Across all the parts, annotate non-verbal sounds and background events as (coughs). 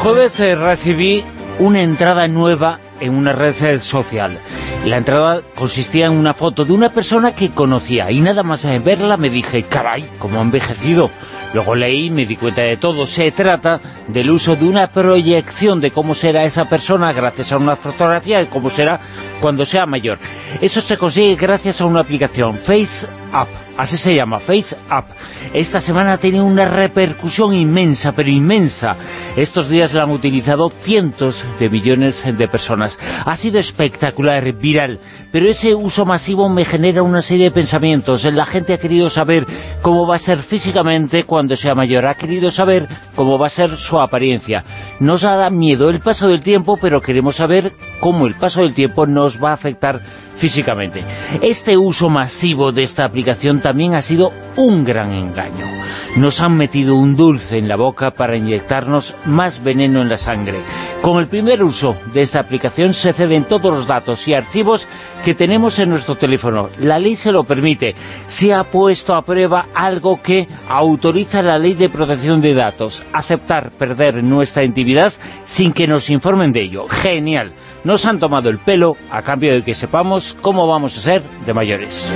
Jueves eh, recibí una entrada nueva en una red eh, social. La entrada consistía en una foto de una persona que conocía y nada más en verla me dije, caray, cómo ha envejecido. Luego leí y me di cuenta de todo. Se trata del uso de una proyección de cómo será esa persona gracias a una fotografía de cómo será cuando sea mayor. Eso se consigue gracias a una aplicación, Face. Así se llama, Face Up. Esta semana tenido una repercusión inmensa, pero inmensa. Estos días la han utilizado cientos de millones de personas. Ha sido espectacular, viral, pero ese uso masivo me genera una serie de pensamientos. La gente ha querido saber cómo va a ser físicamente cuando sea mayor. Ha querido saber cómo va a ser su apariencia. Nos dado miedo el paso del tiempo, pero queremos saber cómo el paso del tiempo nos va a afectar físicamente. Este uso masivo de esta aplicación también ha sido un gran engaño. Nos han metido un dulce en la boca para inyectarnos más veneno en la sangre. Con el primer uso de esta aplicación se ceden todos los datos y archivos que tenemos en nuestro teléfono. La ley se lo permite. Se ha puesto a prueba algo que autoriza la ley de protección de datos. Aceptar perder nuestra intimidad sin que nos informen de ello. Genial. Nos han tomado el pelo a cambio de que sepamos cómo vamos a ser de mayores.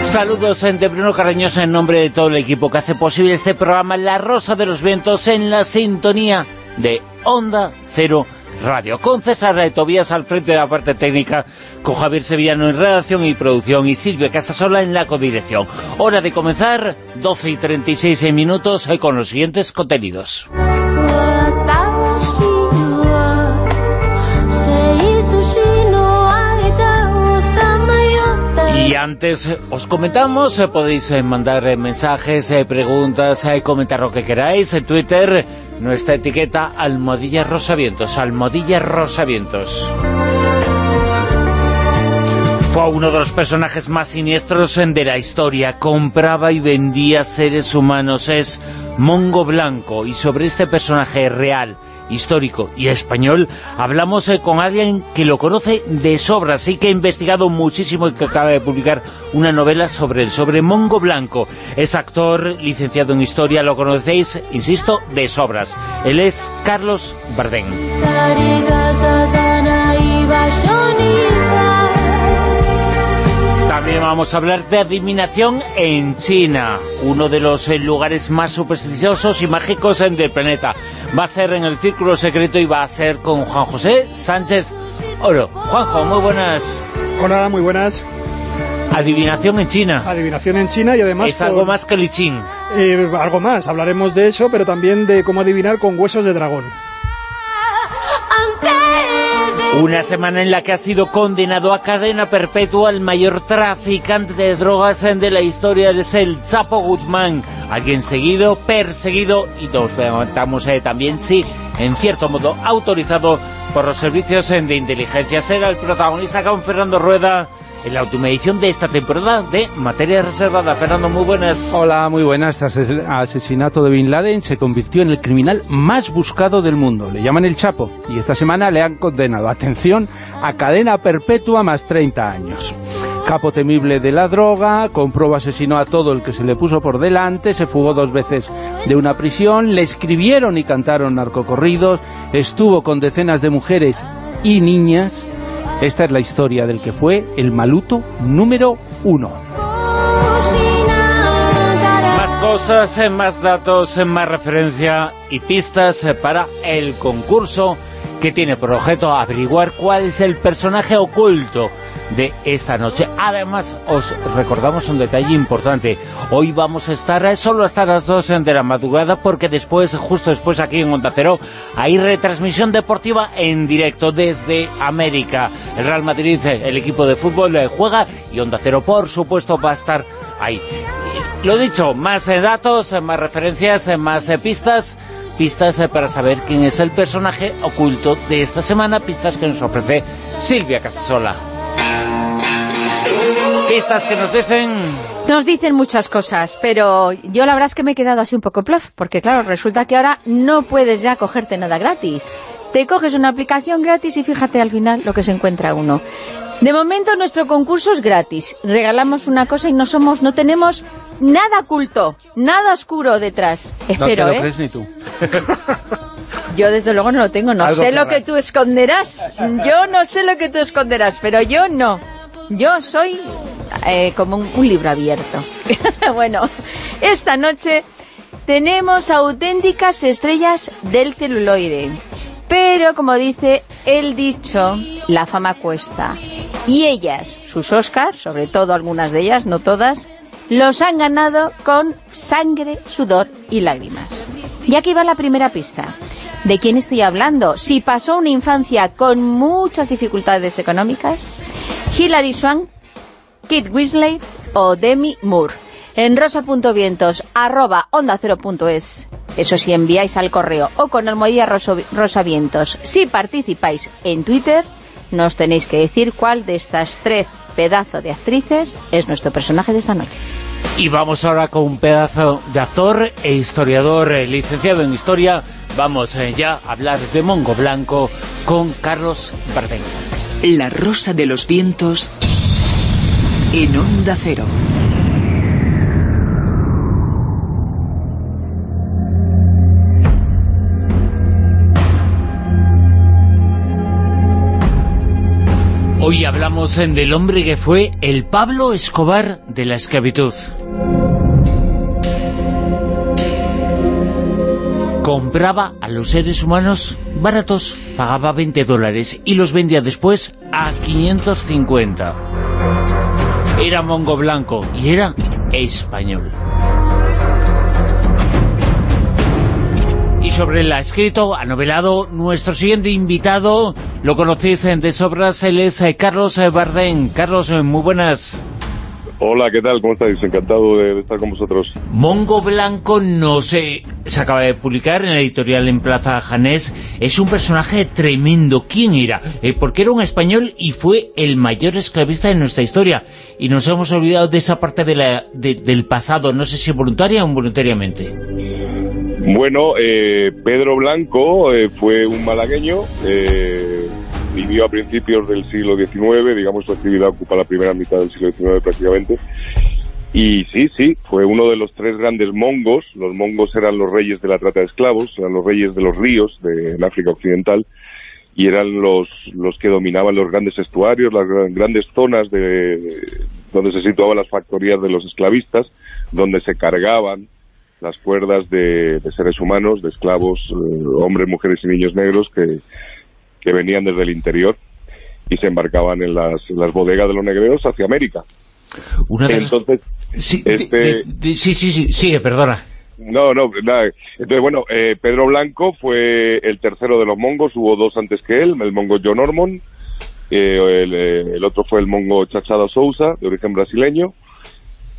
Saludos de Bruno Carreñosa en nombre de todo el equipo que hace posible este programa La Rosa de los Vientos en la sintonía de Onda Cero Radio. Con César de Tobías al frente de la parte técnica, con Javier Sevillano en redacción y producción y Silvia Casasola en la codirección. Hora de comenzar, 12 y 36 minutos con los siguientes contenidos. Y antes os comentamos, eh, podéis eh, mandar eh, mensajes, preguntas, comentar lo que queráis en Twitter, nuestra etiqueta Almodilla Rosavientos, Almodilla Rosavientos. Fue uno de los personajes más siniestros de la historia, compraba y vendía seres humanos, es Mongo Blanco, y sobre este personaje real, histórico y español, hablamos eh, con alguien que lo conoce de sobra, sí que ha investigado muchísimo y que acaba de publicar una novela sobre él, sobre Mongo Blanco. Es actor, licenciado en Historia, lo conocéis, insisto, de sobras. Él es Carlos Bardén. También vamos a hablar de adivinación en China, uno de los eh, lugares más supersticiosos y mágicos del planeta. Va a ser en el Círculo Secreto y va a ser con Juan José Sánchez Oro. Juanjo, muy buenas. Hola, muy buenas. Adivinación en China. Adivinación en China y además... Es algo más que lichín. Eh, algo más, hablaremos de eso, pero también de cómo adivinar con huesos de dragón. Una semana en la que ha sido condenado a cadena perpetua el mayor traficante de drogas de la historia, es el Chapo Guzmán, alguien seguido, perseguido y nos levantamos eh, también, sí, en cierto modo autorizado por los servicios de inteligencia. Será el protagonista con Fernando Rueda en la última edición de esta temporada de Materia Reservada. Fernando, muy buenas. Hola, muy buenas. El asesinato de Bin Laden se convirtió en el criminal más buscado del mundo. Le llaman el Chapo y esta semana le han condenado, atención, a cadena perpetua más 30 años. Capo temible de la droga, compró asesinó a todo el que se le puso por delante, se fugó dos veces de una prisión, le escribieron y cantaron narcocorridos, estuvo con decenas de mujeres y niñas esta es la historia del que fue el maluto número uno. Más cosas, eh, más datos, eh, más referencia y pistas eh, para el concurso que tiene por objeto averiguar cuál es el personaje oculto de esta noche. Además, os recordamos un detalle importante. Hoy vamos a estar solo hasta las 2 de la madrugada porque después, justo después aquí en Onda Cero, hay retransmisión deportiva en directo desde América. El Real Madrid, el equipo de fútbol, juega y Onda Cero, por supuesto, va a estar ahí. Lo dicho, más eh, datos, eh, más referencias, eh, más pistas, pistas para saber quién es el personaje oculto de esta semana, pistas que nos ofrece Silvia Casasola. Pistas que nos dicen... Nos dicen muchas cosas, pero yo la verdad es que me he quedado así un poco plof, porque claro, resulta que ahora no puedes ya cogerte nada gratis. Te coges una aplicación gratis y fíjate al final lo que se encuentra uno. De momento nuestro concurso es gratis. Regalamos una cosa y no somos, no tenemos nada oculto, nada oscuro detrás. Espero, no te lo ¿eh? crees ni tú. (laughs) Yo desde luego no lo tengo, no Algo sé lo que tú esconderás. Yo no sé lo que tú esconderás, pero yo no. Yo soy eh, como un, libro abierto. (laughs) bueno, esta noche tenemos auténticas estrellas del celuloide. Pero, como dice el dicho, la fama cuesta. Y ellas, sus Oscars, sobre todo algunas de ellas, no todas, los han ganado con sangre, sudor y lágrimas. Y aquí va la primera pista. ¿De quién estoy hablando? Si pasó una infancia con muchas dificultades económicas, Hilary Swank, Kit Weasley o Demi Moore. En rosa.vientos, arroba onda cero punto es. Eso si enviáis al correo o con almohadilla rosavientos. Si participáis en Twitter, nos tenéis que decir cuál de estas tres pedazos de actrices es nuestro personaje de esta noche. Y vamos ahora con un pedazo de actor e historiador eh, licenciado en Historia. Vamos eh, ya a hablar de Mongo Blanco con Carlos Bardem. La rosa de los vientos en onda cero. Hoy hablamos eh, del hombre que fue el Pablo Escobar de la esclavitud. Compraba a los seres humanos baratos, pagaba 20 dólares y los vendía después a 550. Era mongo blanco y era español. Y sobre ha escrito, ha novelado nuestro siguiente invitado, lo conocéis de sobras, él es eh, Carlos eh, Bardén. Carlos, eh, muy buenas. Hola, ¿qué tal? ¿Cómo estáis? Encantado de, de estar con vosotros. Mongo Blanco no sé, se acaba de publicar en la editorial en Plaza Janés, es un personaje tremendo. ¿Quién era? Eh, porque era un español y fue el mayor esclavista de nuestra historia. Y nos hemos olvidado de esa parte de la, de- del pasado, no sé si voluntaria o involuntariamente. Bueno, eh, Pedro Blanco eh, fue un malagueño, eh, vivió a principios del siglo XIX, digamos su actividad ocupa la primera mitad del siglo XIX prácticamente, y sí, sí, fue uno de los tres grandes mongos, los mongos eran los reyes de la trata de esclavos, eran los reyes de los ríos de, en África Occidental, y eran los, los que dominaban los grandes estuarios, las gran- grandes zonas de, donde se situaban las factorías de los esclavistas, donde se cargaban las cuerdas de, de seres humanos, de esclavos, eh, hombres, mujeres y niños negros que, que venían desde el interior y se embarcaban en las, las bodegas de los negreros hacia América. Una las- Entonces, Sí, este- de- de- sí, sí, sí, sigue, perdona. no, no, nada. Entonces, bueno, eh, Pedro Blanco fue el tercero de los mongos, hubo dos antes que él, el mongo John Ormond, eh, el, eh, el otro fue el mongo Chachado Sousa, de origen brasileño,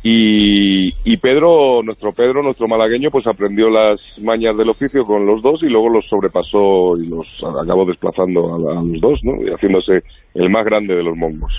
y, y Pedro, nuestro Pedro, nuestro malagueño, pues aprendió las mañas del oficio con los dos y luego los sobrepasó y los acabó desplazando a, los dos, ¿no? Y haciéndose el más grande de los mongos.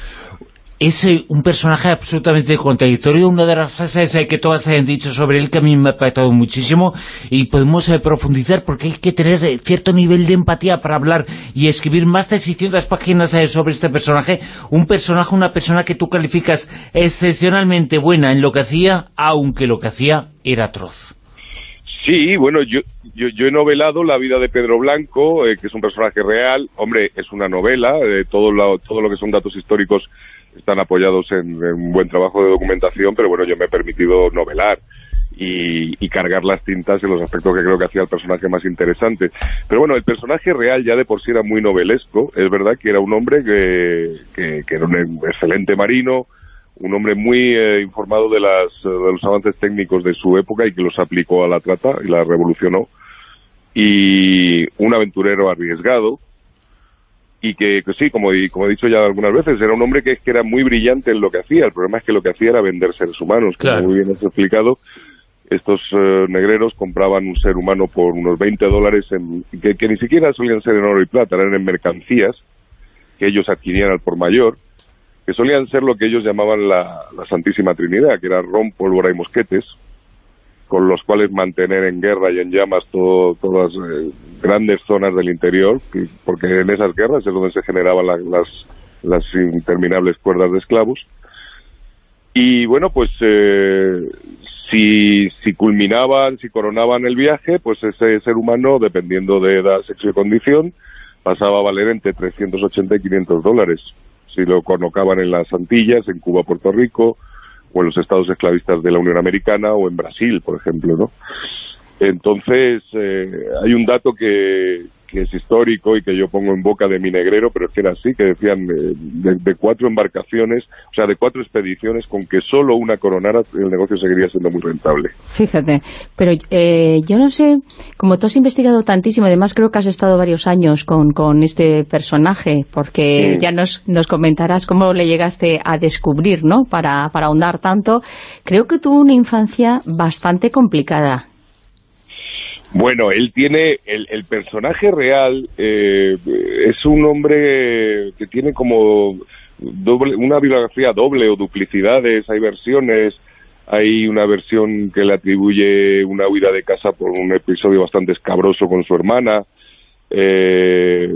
Es eh, un personaje absolutamente contradictorio, una de las frases eh, que todas han dicho sobre él que a mí me ha impactado muchísimo y podemos eh, profundizar porque hay que tener cierto nivel de empatía para hablar y escribir más de 600 páginas sobre este personaje, un personaje, una persona que tú calificas excepcionalmente buena en lo que hacía, aunque lo que hacía era atroz. Sí, bueno, yo, yo, he novelado la vida de Pedro Blanco, que es un personaje real. Hombre, es una novela, eh, todo, todo lo que son datos históricos están apoyados en, un buen trabajo de documentación, pero bueno, yo me he permitido novelar y, y cargar las tintas en los aspectos que creo que hacía el personaje más interesante. Pero bueno, el personaje real ya de por sí era muy novelesco. Es verdad que era un hombre que, que, que era un excelente marino, un hombre muy eh, informado de, las, de los avances técnicos de su época y que los aplicó a la trata y la revolucionó. Y un aventurero arriesgado, y que, que sí, como, como he dicho ya algunas veces, era un hombre que, que era muy brillante en lo que hacía. El problema es que lo que hacía era vender seres humanos, como muy bien has explicado. Estos eh, negreros compraban un ser humano por unos 20 dólares, en, que, que ni siquiera solían ser en oro y plata, eran en mercancías que ellos adquirían al por mayor, que solían ser lo que ellos llamaban la, la Santísima Trinidad, que era ron, pólvora y mosquetes, con los cuales mantener en guerra y en llamas todo- todas eh, grandes zonas del interior, que- porque en esas guerras es donde se generaban la- las, las interminables cuerdas de esclavos. Y bueno, pues eh, si, si culminaban, si coronaban el viaje, pues ese ser humano, dependiendo de edad, sexo y condición, pasaba a valer entre 380 y 500 dólares. Si lo colocaban en las Antillas, en Cuba, Puerto Rico, o en los estados esclavistas de la Unión Americana, o en Brasil, por ejemplo, ¿no? Entonces, eh, hay un dato que, que es histórico y que yo pongo en boca de mi negrero, pero es que era así, que decían eh, de, de cuatro embarcaciones, o sea, de cuatro expediciones, con que solo una coronara, el negocio seguiría siendo muy rentable. Fíjate, pero eh, yo no sé, como tú has investigado tantísimo, además creo que has estado varios años con, con este personaje, porque Sí. ya nos, nos comentarás cómo le llegaste a descubrir, ¿no?, para, para ahondar tanto. Creo que tuvo una infancia bastante complicada. Bueno, él tiene, el, personaje real eh, es un hombre que tiene como doble, una biografía doble o duplicidades, hay versiones, hay una versión que le atribuye una huida de casa por un episodio bastante escabroso con su hermana. Eh,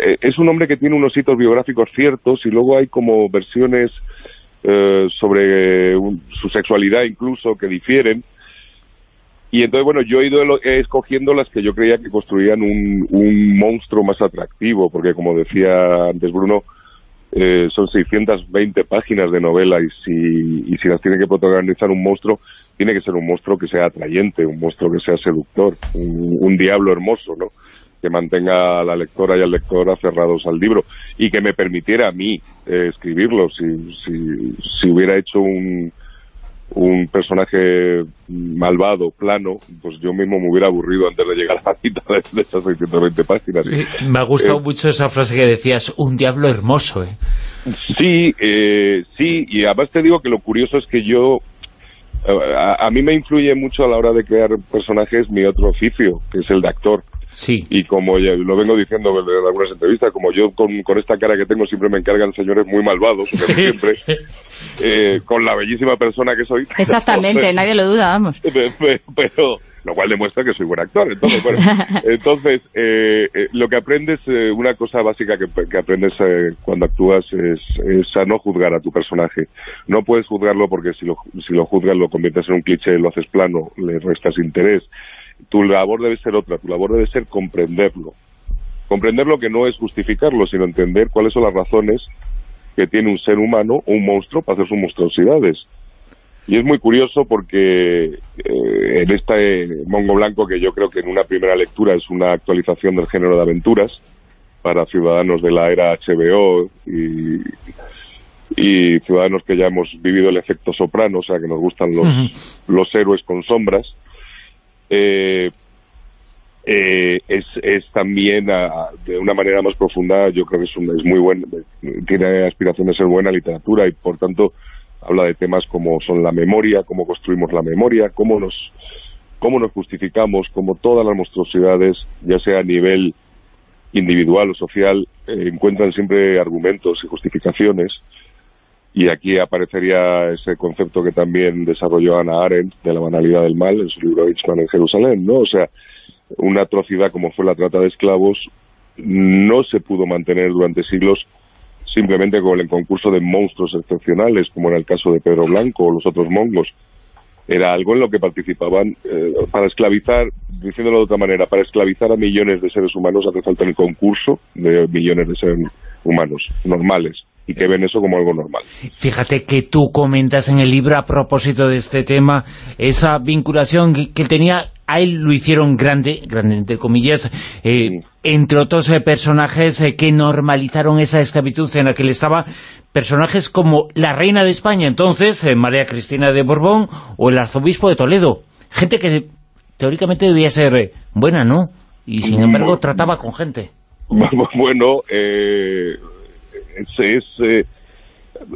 eh, es un hombre que tiene unos hitos biográficos ciertos y luego hay como versiones eh, sobre su sexualidad incluso que difieren. Y entonces, bueno, yo he ido escogiendo las que yo creía que construían un, un monstruo más atractivo, porque como decía antes Bruno, eh, son 620 páginas de novela y si, y si las tiene que protagonizar un monstruo, tiene que ser un monstruo que sea atrayente, un monstruo que sea seductor, un, un diablo hermoso, ¿no? Que mantenga a la lectora y al lector aferrados al libro y que me permitiera a mí eh, escribirlo. Si, si, si hubiera hecho un, un personaje malvado, plano, pues yo mismo me hubiera aburrido antes de llegar a la mitad de, esas 620 páginas. Me ha gustado Eh, mucho esa frase que decías, un diablo hermoso, ¿eh? Sí, eh, sí, y además te digo que lo curioso es que yo, eh, a, a mí me influye mucho a la hora de crear personajes mi otro oficio, que es el de actor. Sí. Y como ya lo vengo diciendo en algunas entrevistas, como yo con, con esta cara que tengo siempre me encargan señores muy malvados, siempre, eh, con la bellísima persona que soy. Exactamente, Entonces, nadie lo duda, vamos. (laughs) Pe- pe- pero lo cual demuestra que soy buen actor entonces bueno (laughs) entonces eh, eh, lo que aprendes eh, una cosa básica que, que aprendes eh, cuando actúas es, es a no juzgar a tu personaje no puedes juzgarlo porque si lo, si lo juzgas lo conviertes en un cliché lo haces plano le restas interés tu labor debe ser otra tu labor debe ser comprenderlo. Comprenderlo que no es justificarlo sino entender cuáles son las razones que tiene un ser humano o un monstruo para hacer sus monstruosidades. Y es muy curioso porque eh, en este Mongo Blanco, que yo creo que en una primera lectura es una actualización del género de aventuras para ciudadanos de la era HBO y, y ciudadanos que ya hemos vivido el efecto soprano, o sea, que nos gustan los, los héroes con sombras, eh, eh, es, es también a- de una manera más profunda, yo creo que es, un- es muy buen, tiene aspiración de ser buena literatura y por tanto habla de temas como son la memoria, cómo construimos la memoria, cómo nos, cómo nos justificamos, cómo todas las monstruosidades, ya sea a nivel individual o social, eh, encuentran siempre argumentos y justificaciones. Y aquí aparecería ese concepto que también desarrolló Ana Arendt de la banalidad del mal en su libro Eichmann en Jerusalén, ¿no? O sea, una atrocidad como fue la trata de esclavos no se pudo mantener durante siglos simplemente con el concurso de monstruos excepcionales, como en el caso de Pedro Blanco o los otros mongos. Era algo en lo que participaban eh, para esclavizar, diciéndolo de otra manera, para esclavizar a millones de seres humanos hace falta el concurso de millones de seres humanos normales y que ven eso como algo normal. Fíjate que tú comentas en el libro a propósito de este tema, esa vinculación que, tenía, a él lo hicieron grande, grande entre comillas, eh, entre otros eh, personajes eh, que normalizaron esa esclavitud en la que él estaba, personajes como la reina de España, entonces, María Cristina de Borbón, o el arzobispo de Toledo. Gente que teóricamente debía ser buena, ¿no? Y sin embargo trataba con gente. (laughs) bueno, eh, es, eh,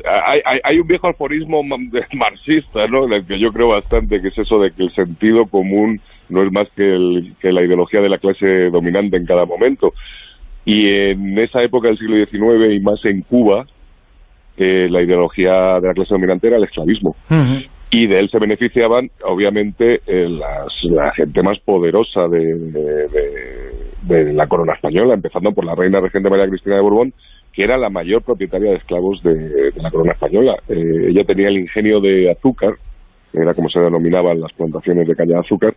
hay, hay, un viejo aforismo (laughs) marxista, ¿no? En el que yo creo bastante, que es eso de que el sentido común no es más que, el, que la ideología de la clase dominante en cada momento. Y en esa época del siglo XIX y más en Cuba, eh, la ideología de la clase dominante era el esclavismo. Y de él se beneficiaban, obviamente, eh, la gente más poderosa de, de, la corona española, empezando por la reina regente María Cristina de Borbón, que era la mayor propietaria de esclavos de, la corona española. Eh, ella tenía el ingenio de azúcar, era como se denominaban las plantaciones de caña de azúcar,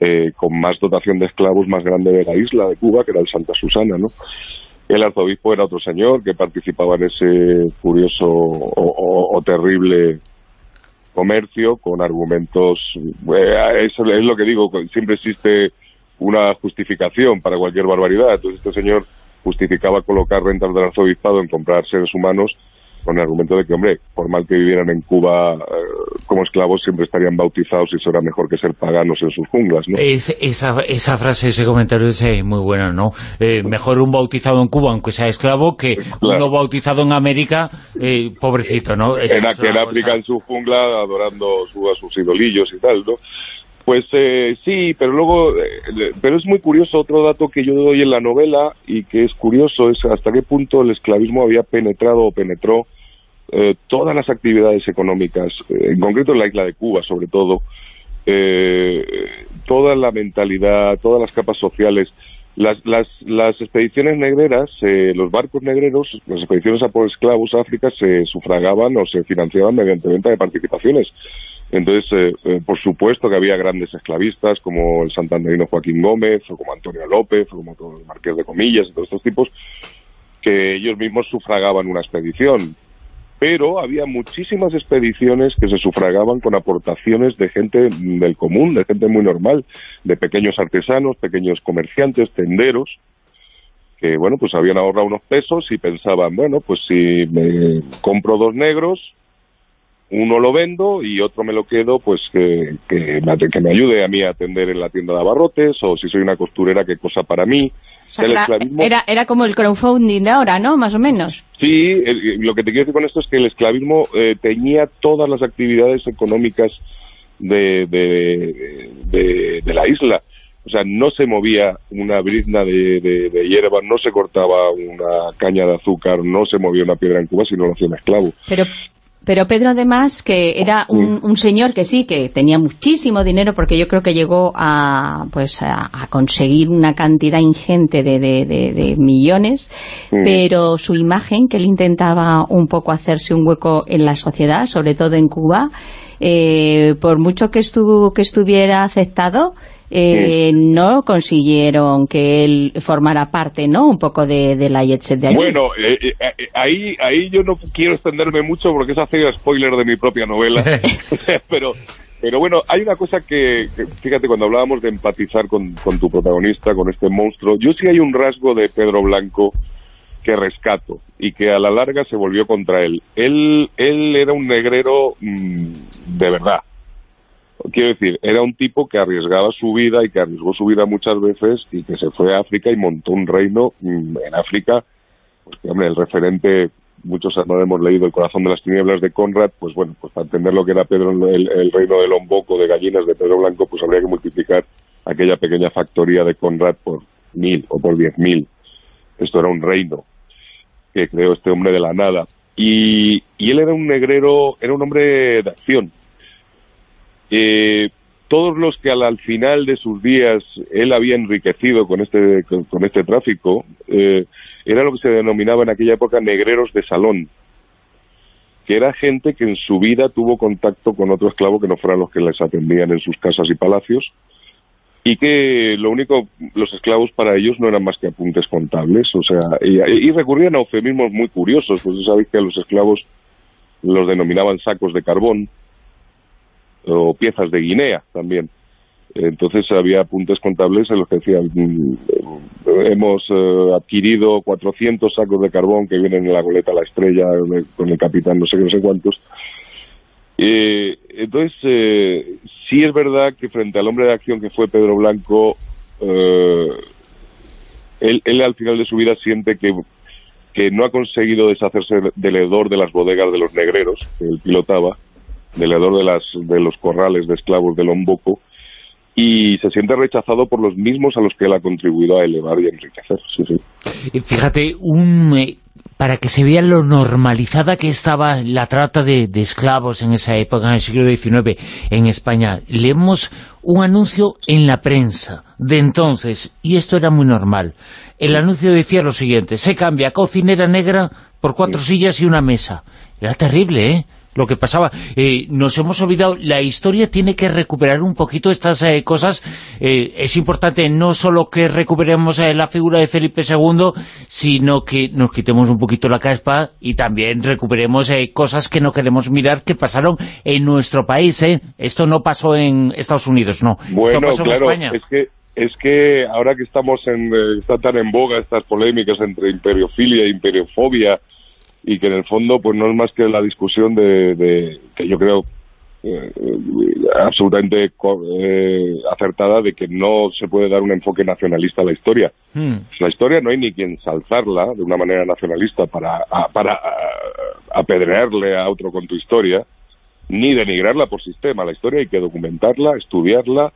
eh, con más dotación de esclavos más grande de la isla de Cuba, que era el Santa Susana, ¿no? El arzobispo era otro señor que participaba en ese curioso o, terrible comercio con argumentos... Eh, es lo que digo, siempre existe una justificación para cualquier barbaridad. Entonces este señor justificaba colocar rentas del arzobispado en comprar seres humanos con el argumento de que, hombre, por mal que vivieran en Cuba eh, como esclavos, siempre estarían bautizados y eso era mejor que ser paganos en sus junglas, ¿no? esa, esa frase, ese comentario es eh, muy bueno, ¿no? Eh, mejor un bautizado en Cuba, aunque sea esclavo, que uno bautizado en América, pobrecito, ¿no? en, en África, en su jungla, adorando a sus idolillos y tal, ¿no? Pues eh, sí, pero luego, eh, pero es muy curioso otro dato que yo doy en la novela y que es curioso es hasta qué punto el esclavismo había penetrado o penetró eh, todas las actividades económicas, en concreto en la isla de Cuba sobre todo, toda la mentalidad, todas las capas sociales. Las, las, las expediciones negreras, los barcos negreros, las expediciones a por esclavos a África se sufragaban o se financiaban mediante venta de participaciones. Entonces, eh, eh, por supuesto que había grandes esclavistas como el santanderino Joaquín Gómez, o como Antonio López, o como todo el Marqués de Comillas, y todos estos tipos, que ellos mismos sufragaban una expedición. Pero había muchísimas expediciones que se sufragaban con aportaciones de gente del común, de gente muy normal, de pequeños artesanos, pequeños comerciantes, tenderos, que, bueno, pues habían ahorrado unos pesos y pensaban, bueno, pues si me compro dos negros, uno lo vendo y otro me lo quedo, pues que, que, me ayude a mí a atender en la tienda de abarrotes, o si soy una costurera, qué cosa para mí. era, era como el crowdfunding de ahora, ¿no? Más o menos. Sí, lo que te quiero decir con esto es que el esclavismo eh, tenía todas las actividades económicas de, de, de, la isla. O sea, no se movía una brizna de, de, hierba, no se cortaba una caña de azúcar, no se movía una piedra en Cuba si no lo hacía un esclavo. Pero pero Pedro, además, que era un, señor que sí, que tenía muchísimo dinero, porque yo creo que llegó a, pues, a, conseguir una cantidad ingente de, millones, pero su imagen, que él intentaba un poco hacerse un hueco en la sociedad, sobre todo en Cuba, eh, por mucho que, estuvo, que estuviera aceptado, eh, no consiguieron que él formara parte, ¿no? Un poco de, la Jet de allí. Bueno, eh, eh, ahí, ahí yo no quiero extenderme mucho porque es hacer spoiler de mi propia novela, (laughs) pero... Pero bueno, hay una cosa que, fíjate, cuando hablábamos de empatizar con, tu protagonista, con este monstruo, yo sí hay un rasgo de Pedro Blanco que rescato y que a la larga se volvió contra él. Él, él era un negrero mm, de verdad, quiero decir, era un tipo que arriesgaba su vida y que arriesgó su vida muchas veces y que se fue a África y montó un reino mm, en África, pues hombre, el referente, muchos no hemos leído El corazón de las tinieblas de Conrad, pues bueno, pues para entender lo que era Pedro el, reino de Lomboco, de gallinas de Pedro Blanco, pues habría que multiplicar aquella pequeña factoría de Conrad por mil o por diez mil. Esto era un reino que creó este hombre de la nada. Y, y él era un negrero, era un hombre de acción, eh, todos los que al, final de sus días él había enriquecido con este, con, este tráfico, eh, era lo que se denominaba en aquella época negreros de salón, que era gente que en su vida tuvo contacto con otro esclavo que no fueran los que les atendían en sus casas y palacios, y que lo único, los esclavos para ellos no eran más que apuntes contables, o sea, y, recurrían a eufemismos muy curiosos, pues sabéis que a los esclavos los denominaban sacos de carbón, o piezas de Guinea también. Entonces había apuntes contables en los que decían mm, hemos eh, adquirido 400 sacos de carbón que vienen en la goleta La Estrella con el capitán no sé qué, no sé cuántos. Eh, entonces, eh, sí es verdad que frente al hombre de acción que fue Pedro Blanco, él, él al final de su vida siente que, que no ha conseguido deshacerse del hedor de las bodegas de los negreros que él pilotaba, de, las, de los corrales de esclavos de Lomboko, y se siente rechazado por los mismos a los que él ha contribuido a elevar y enriquecer. Sí, sí. Y Fíjate, un, eh, para que se vea lo normalizada que estaba la trata de, de esclavos en esa época, en el siglo XIX, en España, leemos un anuncio en la prensa de entonces, y esto era muy normal. El anuncio decía lo siguiente, se cambia cocinera negra por cuatro sillas y una mesa. Era terrible, ¿eh? Lo que pasaba. Eh, nos hemos olvidado, la historia tiene que recuperar un poquito estas eh, cosas. Eh, es importante no solo que recuperemos eh, la figura de Felipe II, sino que nos quitemos un poquito la caspa y también recuperemos eh, cosas que no queremos mirar que pasaron en nuestro país. ¿eh? Esto no pasó en Estados Unidos, no. Esto Bueno, pasó claro, en España. es que es que ahora que estamos en está tan en boga estas polémicas entre imperiofilia e imperiofobia y que en el fondo pues no es más que la discusión de, de- que yo creo eh, eh, absolutamente eh, acertada de que no se puede dar un enfoque nacionalista a la historia. Hmm. La historia no hay ni quien salzarla de una manera nacionalista para, a- para a- apedrearle a otro con tu historia, ni denigrarla por sistema. La historia hay que documentarla, estudiarla,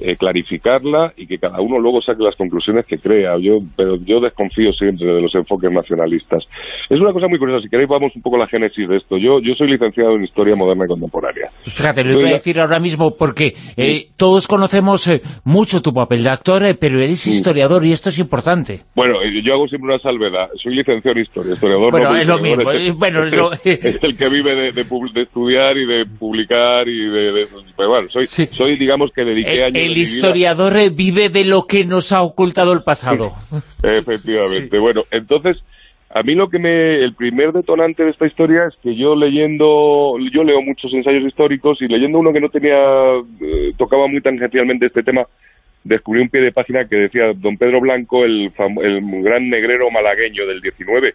eh, clarificarla y que cada uno luego saque las conclusiones que crea. Yo, pero yo desconfío siempre de los enfoques nacionalistas. Es una cosa muy curiosa. Si queréis vamos un poco a la génesis de esto. Yo, yo soy licenciado en Historia Moderna y Contemporánea. Fíjate, lo iba a decir ahora mismo porque eh, todos conocemos eh, mucho tu papel de actor, eh, pero eres historiador y esto es importante. Bueno, eh, yo hago siempre una salvedad. Soy licenciado en Historia. Historiador Bueno, no, es lo mismo, es el- bueno, es lo- (laughs) es el que vive de, de de estudiar y de publicar y de... de- pero bueno, soy, Sí. soy, digamos que dediqué años el historiador vive de lo que nos ha ocultado el pasado. (laughs) Efectivamente. Bueno, entonces, a mí lo que me... El primer detonante de esta historia es que yo leyendo... Yo leo muchos ensayos históricos y leyendo uno que no tenía... eh, tocaba muy tangencialmente este tema, descubrí un pie de página que decía Don Pedro Blanco, el, fam- el gran negrero malagueño del 19.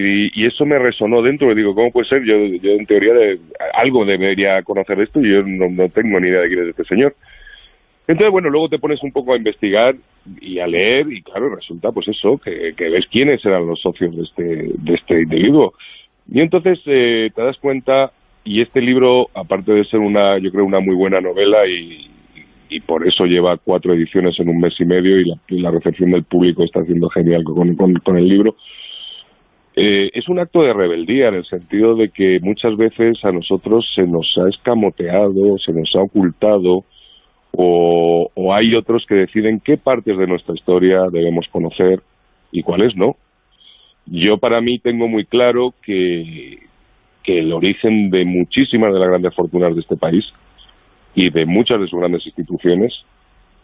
Y, y eso me resonó dentro. Y digo, ¿cómo puede ser? Yo, yo en teoría de, algo debería conocer de esto y yo no, no tengo ni idea de quién es este señor. Entonces, bueno, luego te pones un poco a investigar y a leer y claro, resulta pues eso, que, ves quiénes eran los socios de este, de este individuo. Y entonces eh, te das cuenta, y este libro, aparte de ser una, yo creo, una muy buena novela y, por eso lleva cuatro ediciones en un mes y medio y la, y la recepción del público está siendo genial con, con, con el libro, eh, es un acto de rebeldía en el sentido de que muchas veces a nosotros se nos ha escamoteado, se nos ha ocultado o, hay otros que deciden qué partes de nuestra historia debemos conocer y cuáles no. Yo para mí tengo muy claro que, que el origen de muchísimas de las grandes fortunas de este país y de muchas de sus grandes instituciones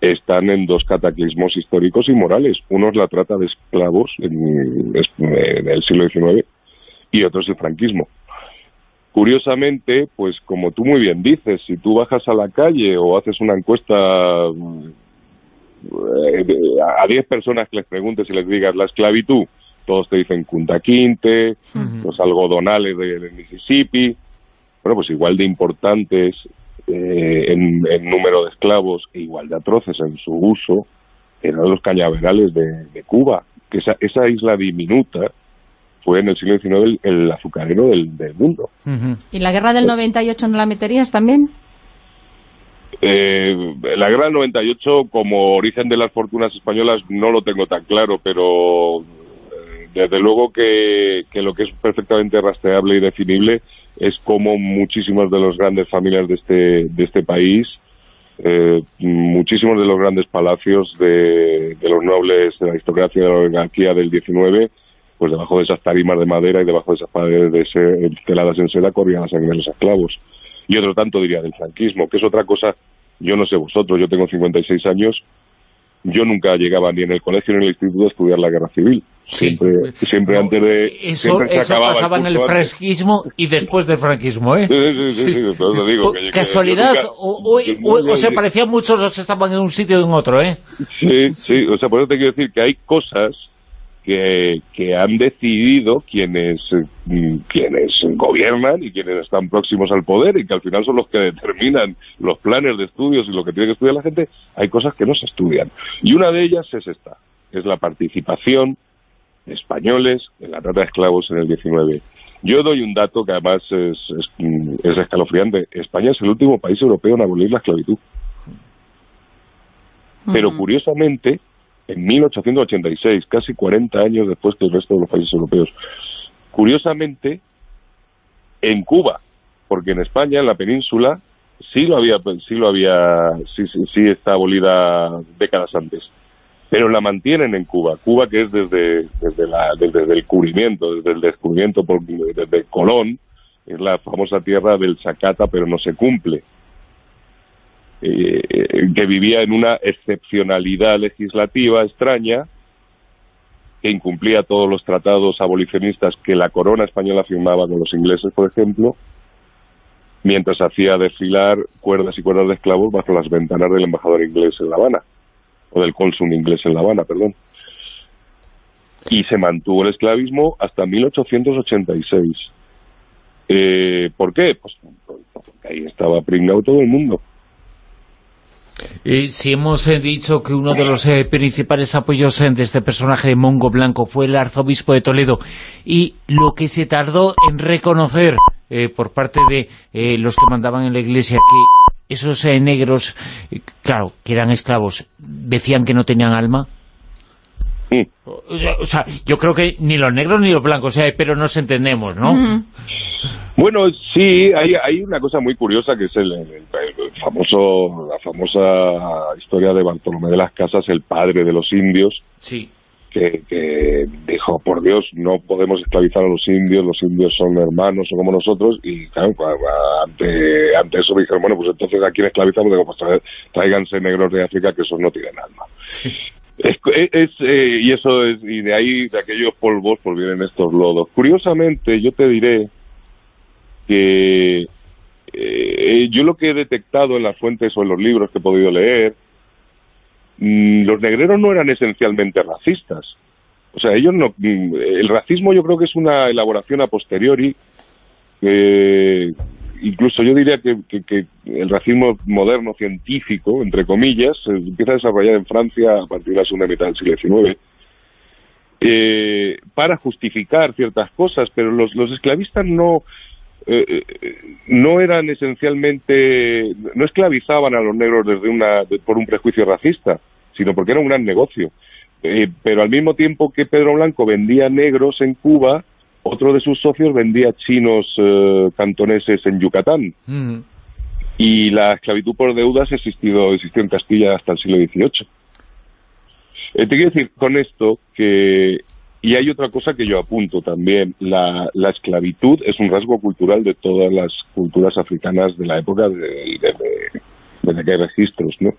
están en dos cataclismos históricos y morales. Uno es la trata de esclavos en, en el siglo XIX y otro es el franquismo. Curiosamente, pues como tú muy bien dices, si tú bajas a la calle o haces una encuesta eh, a 10 personas que les preguntes y les digas la esclavitud, todos te dicen Kunta Quinte, los algodonales de, de Mississippi, bueno, pues igual de importantes eh, en, en número de esclavos e igual de atroces en su uso eran los cañaverales de, de Cuba, que esa, esa isla diminuta fue en el siglo XIX el, el azucarero del, del mundo. ¿Y la guerra del 98 no la meterías también? Eh, la guerra del 98 como origen de las fortunas españolas no lo tengo tan claro, pero eh, desde luego que, que lo que es perfectamente rastreable y definible es como muchísimas de las grandes familias de este, de este país, eh, muchísimos de los grandes palacios de, de los nobles, de la aristocracia de la oligarquía del 19, pues debajo de esas tarimas de madera y debajo de esas paredes de teladas en seda corrían la sangre de los esclavos. Y otro tanto diría del franquismo, que es otra cosa, yo no sé vosotros, yo tengo 56 años, yo nunca llegaba ni en el colegio ni en el instituto a estudiar la guerra civil. Sí. Siempre, siempre No, antes de... Eso, siempre se eso pasaba en el antes. franquismo y después del franquismo, ¿eh? Sí, sí, sí, sí, sí, por eso digo que- que- Casualidad, que nunca- o, o- que o- nunca- o se parecían muchos los que estaban en un sitio y en otro, ¿eh? Sí, sí, o sea, por eso te quiero decir que hay cosas que, que han decidido quienes, mm, quienes gobiernan y quienes están próximos al poder y que al final son los que determinan los planes de estudios y lo que tiene que estudiar la gente, hay cosas que no se estudian. Y una de ellas es esta, es la participación de españoles en la trata de esclavos en el 19. Yo doy un dato que además es, es, es escalofriante. España es el último país europeo en abolir la esclavitud. Pero curiosamente, en 1886, casi 40 años después que el resto de los países europeos, curiosamente, en Cuba, porque en España, en la península, sí lo había, sí lo había, sí, sí, sí está abolida décadas antes, pero la mantienen en Cuba. Cuba que es desde, desde, la, desde el cubrimiento, desde el descubrimiento por, desde Colón, es la famosa tierra del Zacata, pero no se cumple. Eh, que vivía en una excepcionalidad legislativa extraña, que incumplía todos los tratados abolicionistas que la corona española firmaba con los ingleses, por ejemplo, mientras hacía desfilar cuerdas y cuerdas de esclavos bajo las ventanas del embajador inglés en La Habana, o del cónsul inglés en La Habana, perdón. Y se mantuvo el esclavismo hasta 1886. Eh, ¿Por qué? Pues porque ahí estaba pringado todo el mundo. Eh, si hemos eh, dicho que uno de los eh, principales apoyos de este personaje de Mongo Blanco fue el arzobispo de Toledo y lo que se tardó en reconocer por parte de los que mandaban en la iglesia que esos negros, claro, que eran esclavos, decían que no tenían alma. O, sea, yo creo que ni los negros ni los blancos, pero nos entendemos, ¿no? Bueno, sí, hay, hay una cosa muy curiosa que es el, famoso, la famosa historia de Bartolomé de las Casas, el padre de los indios. Sí. Que, que dijo, por Dios, no podemos esclavizar a los indios, los indios son hermanos, son como nosotros, y claro, ante, ante eso me dijeron, bueno, pues entonces a quién esclavizamos, digo, pues tráiganse negros de África que esos no tienen alma. Es, es eh, y eso es, y de ahí, de aquellos polvos, pues vienen estos lodos. Curiosamente, yo te diré que eh, yo lo que he detectado en las fuentes o en los libros que he podido leer, mm, los negreros no eran esencialmente racistas. O sea, ellos no... Mm, el racismo yo creo que es una elaboración a posteriori incluso yo diría que, el racismo moderno científico, entre comillas, empieza a desarrollar en Francia a partir de la segunda mitad del siglo XIX, eh, para justificar ciertas cosas, pero los, los esclavistas no, eh, eh, no eran esencialmente, no esclavizaban a los negros desde una, por un prejuicio racista, sino porque era un gran negocio. Eh, pero al mismo tiempo que Pedro Blanco vendía negros en Cuba, otro de sus socios vendía chinos cantoneses en Yucatán. Mm. Y la esclavitud por deudas existido, existió en Castilla hasta el siglo XVIII. te quiero decir con esto que y hay otra cosa que yo apunto también, la, la, esclavitud es un rasgo cultural de todas las culturas africanas de la época de, de, que hay registros, ¿no?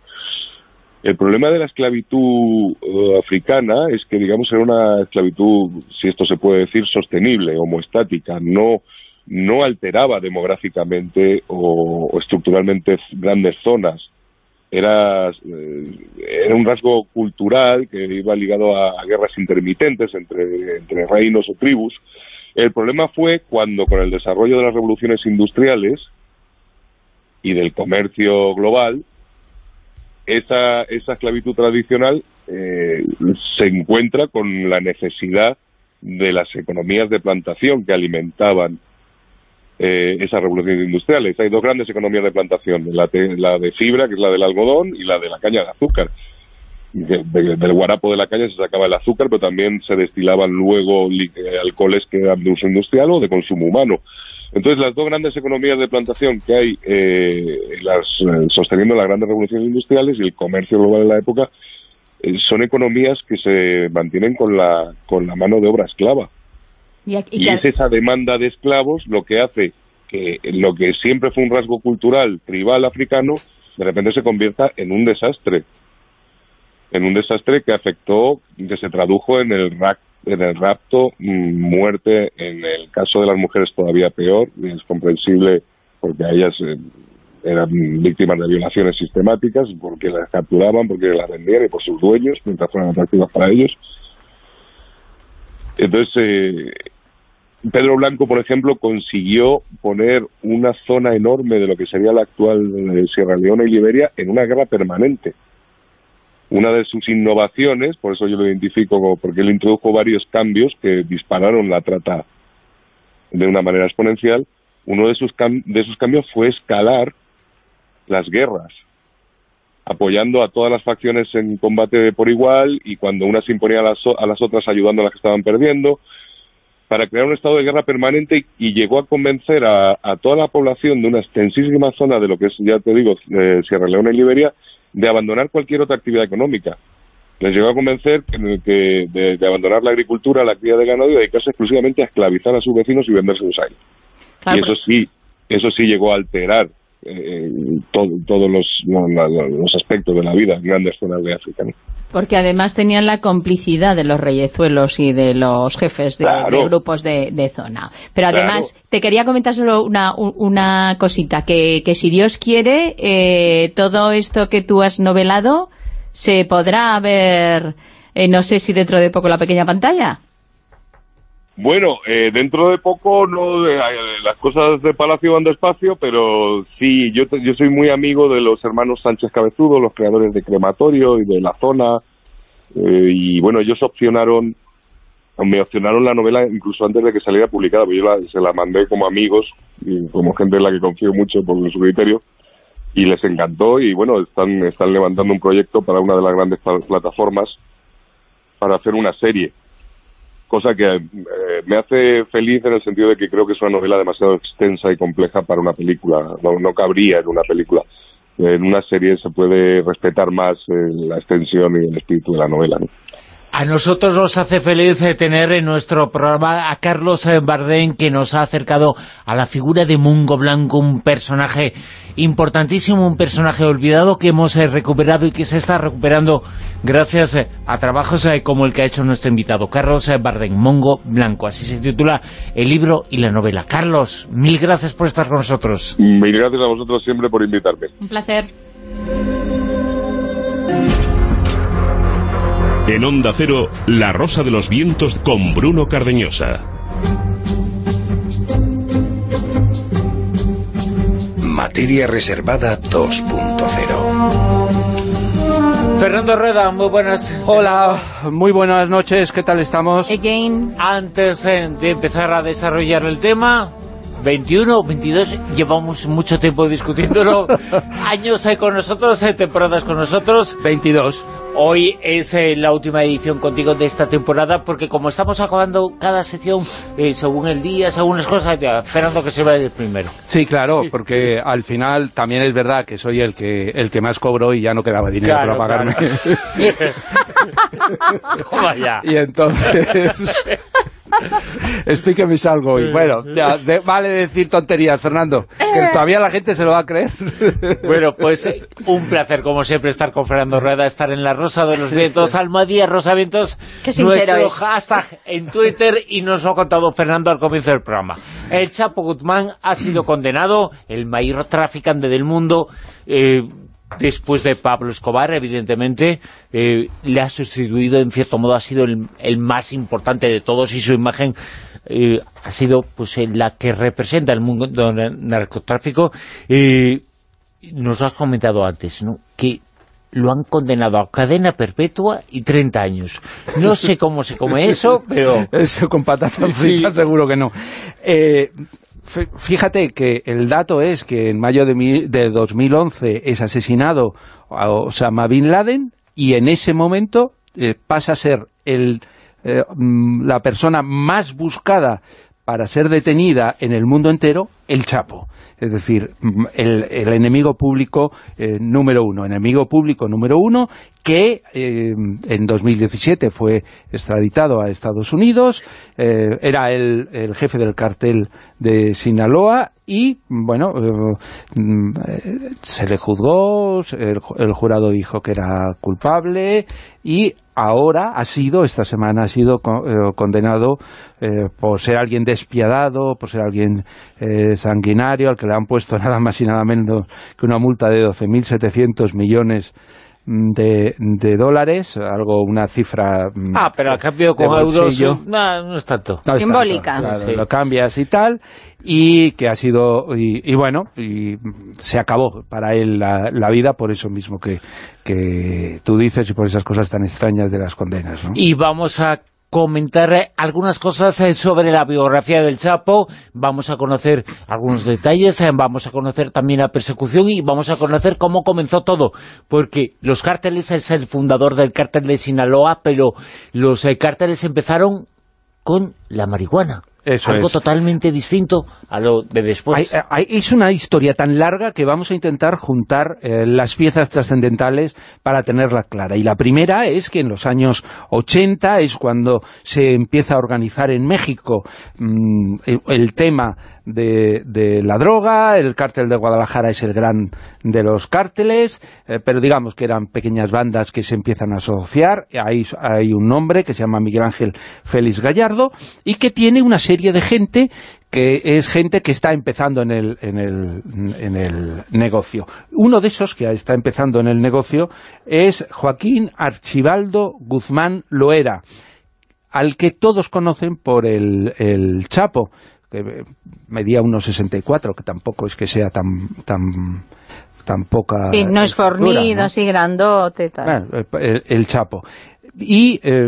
El problema de la esclavitud eh, africana es que, digamos, era una esclavitud, si esto se puede decir, sostenible, homoestática, no, no alteraba demográficamente o, o estructuralmente grandes zonas era, eh, era un rasgo cultural que iba ligado a, guerras intermitentes entre, entre reinos o tribus. El problema fue cuando con el desarrollo de las revoluciones industriales y del comercio global, esa, esa esclavitud tradicional eh, se encuentra con la necesidad de las economías de plantación que alimentaban eh, esas revoluciones industriales. Hay dos grandes economías de plantación, la de, la de fibra, que es la del algodón, y la de la caña de azúcar. del guarapo de la caña se sacaba el azúcar, pero también se destilaban luego eh, alcoholes que eran de uso industrial o de consumo humano. Entonces, las dos grandes economías de plantación que hay eh, las, eh, sosteniendo las grandes revoluciones industriales y el comercio global en la época son economías que se mantienen con la, con la mano de obra esclava. Y, es esa demanda de esclavos lo que hace que lo que siempre fue un rasgo cultural tribal africano, de repente se convierta en un desastre. En un desastre que afectó, que se tradujo en el, en el rapto, mm, muerte, en el caso de las mujeres todavía peor, y es comprensible porque a ellas eh, eran víctimas de violaciones sistemáticas, porque las capturaban, porque las vendían y por sus dueños, mientras fueran atractivas para ellos. Entonces, eh, Pedro Blanco, por ejemplo, consiguió poner una zona enorme de lo que sería la actual eh, Sierra Leona y Liberia en una guerra permanente. una de sus innovaciones, por eso yo lo identifico porque él introdujo varios cambios que dispararon la trata de una manera exponencial, uno de sus, de sus cambios fue escalar las guerras, apoyando a todas las facciones en combate por igual y cuando una se imponía a las, a las otras ayudando a las que estaban perdiendo, para crear un estado de guerra permanente y, llegó a convencer a, toda la población de una extensísima zona de lo que es, ya te digo, eh, Sierra Leona y Liberia, de abandonar cualquier otra actividad económica. Les llegó a convencer que, de, abandonar la agricultura, la cría de ganado y dedicarse exclusivamente a esclavizar a sus vecinos y venderse a ellos. y eso sí, eso sí llegó a alterar eh, todos los, los, aspectos de la vida en grandes zonas de África. Porque además tenían la complicidad de los reyezuelos y de los jefes de, grupos de, zona. Pero además, te quería comentar solo una, una cosita, que, que si Dios quiere, eh, todo esto que tú has novelado se podrá ver, eh, no sé si dentro de poco la pequeña pantalla. Bueno, eh, dentro de poco no eh, las cosas de Palacio van despacio, pero sí, yo, yo soy muy amigo de los hermanos Sánchez Cabezudo, los creadores de Crematorio y de La Zona, eh, y bueno, ellos opcionaron, me opcionaron la novela incluso antes de que saliera publicada, porque yo se la mandé como amigos, y como gente en la que confío mucho por su criterio, y les encantó, y bueno, están, están levantando un proyecto para una de las grandes plataformas para hacer una serie cosa que eh, me hace feliz en el sentido de que creo que es una novela demasiado extensa y compleja para una película, no, cabría en una película. En una serie se puede respetar más eh, la extensión y el espíritu de la novela. A nosotros nos hace feliz eh, tener en nuestro programa a Carlos Bardén, que nos ha acercado a la figura de Mungo Blanco, un personaje importantísimo, un personaje olvidado que hemos eh, recuperado y que se está recuperando gracias eh, a trabajos como el que ha hecho nuestro invitado, Carlos Bardén, Mongo Blanco. Así se titula el libro y la novela. Carlos, mil gracias por estar con nosotros. Mil gracias a vosotros siempre por invitarme. Un placer. En Onda Cero, La Rosa de los Vientos con Bruno Cardeñosa. Materia Reservada 2.0 Fernando Rueda, muy buenas. Hola, muy buenas noches, ¿qué tal estamos? Again. Antes eh, de empezar a desarrollar el tema, 21 22, llevamos mucho tiempo discutiéndolo, (laughs) años hay con nosotros, hay temporadas con nosotros. 22. Hoy es eh, la última edición contigo de esta temporada, porque como estamos acabando cada sección eh, según el día, según las cosas, esperando que se vaya el primero. Sí, claro, porque al final también es verdad que soy el que el que más cobro y ya no quedaba dinero para pagarme. (laughs) (laughs) Toma ya. Y entonces... (laughs) (laughs) Estoy que me salgo hoy. Bueno, vale decir tonterías, Fernando, que eh. todavía la gente se lo va a creer. (laughs) Bueno, pues un placer, como siempre, estar con Fernando Rueda, estar en la Rosa de los Vientos, Almadía Rosa Vientos, nuestro hashtag en Twitter, y nos lo ha contado Fernando al comienzo del programa. El Chapo Guzmán ha sido condenado, el mayor traficante del mundo, eh, después de Pablo Escobar, evidentemente, eh, le ha sustituido, en cierto modo, ha sido el, más importante de todos y su imagen eh, ha sido pues la que representa el mundo del narcotráfico. Eh, nos has comentado antes, ¿no? que lo han condenado a cadena perpetua y 30 años. No sé cómo se come eso, (laughs) pero... Eso con patatas (laughs) fritas seguro que no. Eh, Fíjate que el dato es que en mayo de, de 2011 es asesinado a Osama Bin Laden y en ese momento eh, pasa a ser el, eh, mm, la persona más buscada para ser detenida en el mundo entero, el Chapo. Es decir, mm, el, enemigo público eh, número uno. Enemigo público número uno que eh, en 2017 fue extraditado a Estados Unidos, eh, era el, el, jefe del cartel de Sinaloa y, bueno, mm, se le juzgó, el, el jurado dijo que era culpable y ahora ha sido, esta semana ha sido eh, condenado eh, por ser alguien despiadado, por ser alguien eh, sanguinario, al que le han puesto (laughs) nada más y nada menos que una multa de 12.700 millones de, de dólares, algo, una cifra... mm, Ah, pero a cambio con euros no, no es tanto. No es Simbólica. tanto, claro, Sí. Lo cambias y tal, y que ha sido, y, y bueno, y se acabó para él la, la vida por eso mismo que, que tú dices y por esas cosas tan extrañas de las condenas, ¿no? Y vamos a comentar eh, algunas cosas eh, sobre la biografía del Chapo, vamos a conocer algunos detalles, eh, vamos a conocer también la persecución y vamos a conocer cómo comenzó todo, porque los cárteles es el fundador del cártel de Sinaloa, pero los cárteles empezaron con la marihuana. Eso algo es. totalmente distinto a lo de después. Hay- hay- es una historia tan larga que vamos a intentar juntar eh, las piezas trascendentales para tenerla clara. Y la primera es que en los años 80 es cuando se empieza a organizar en México mm, el, el tema de, la droga, el cártel de Guadalajara es el gran de los cárteles, eh, pero digamos que eran pequeñas bandas que se empiezan a asociar, hay, hay un nombre que se llama Miguel Ángel Félix Gallardo, y que tiene una serie de gente que es gente que está empezando en el, en el, en el negocio. Uno de esos que está empezando en el negocio es Joaquín Archibaldo Guzmán Loera, al que todos conocen por el, el Chapo, que medía unos 64, que tampoco es que sea tan tan tan poca Sí, no es fornido, ¿no? así grandote, tal. Bueno, el, el Chapo. Y eh,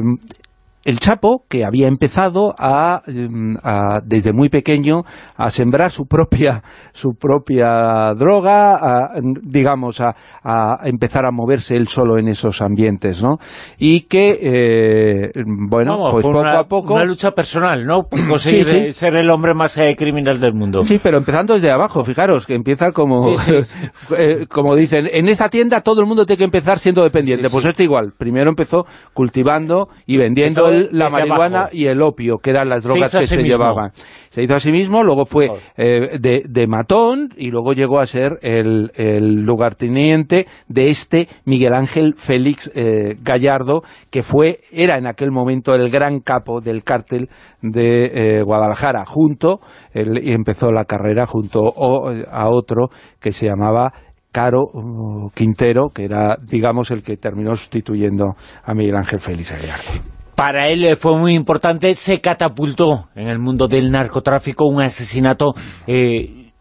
el Chapo, que había empezado a, eh, a, desde muy pequeño a sembrar su propia su propia droga, a, digamos, a, a empezar a moverse él solo en esos ambientes, ¿no? Y que, eh, bueno, Vamos, pues poco una, a poco... una lucha personal, ¿no? (clears throat) Por conseguir Sí, sí. ser el hombre más eh, criminal del mundo. Sí, pero empezando desde abajo, fijaros, que empieza como, Sí, (laughs) eh, como dicen, en esta tienda todo el mundo tiene que empezar siendo dependiente. Pues este igual, primero empezó cultivando y vendiendo La marihuana abajo. y el opio, que eran las drogas que sí se mismo. llevaban. Se hizo a sí mismo, luego fue eh, de, de matón y luego llegó a ser el, el lugarteniente de este Miguel Ángel Félix eh, Gallardo, que fue era en aquel momento el gran capo del cártel de eh, Guadalajara, junto, él- y empezó la carrera junto o- a otro que se llamaba Caro uh, Quintero, que era, digamos, el que terminó sustituyendo a Miguel Ángel Félix Gallardo. Para él fue muy importante, se catapultó en el mundo del narcotráfico un asesinato, eh,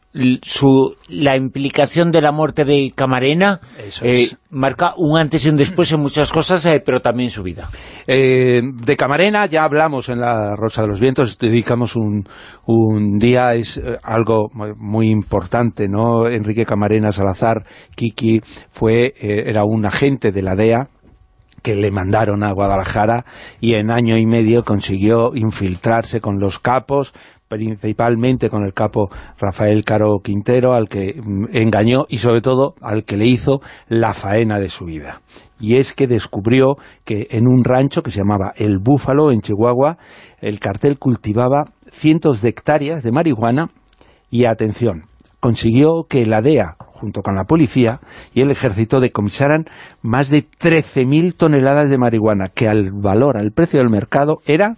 su, la implicación de la muerte de Camarena eh, marca un antes y un después en muchas cosas, eh, pero también su vida. Eh, de Camarena ya hablamos en la Rosa de los Vientos, dedicamos un, un día, es algo mu- muy importante, ¿no? Enrique Camarena Salazar, Kiki, fue, eh, era un agente de la DEA, que le mandaron a Guadalajara y en año y medio consiguió infiltrarse con los capos, principalmente con el capo Rafael Caro Quintero, al que mm, engañó y sobre todo al que le hizo la faena de su vida. Y es que descubrió que en un rancho que se llamaba El Búfalo, en Chihuahua, el cartel cultivaba cientos de hectáreas de marihuana y, atención, consiguió que la DEA, junto con la policía y el ejército, decomisaran más de 13.000 toneladas de marihuana, que al valor, al precio del mercado, era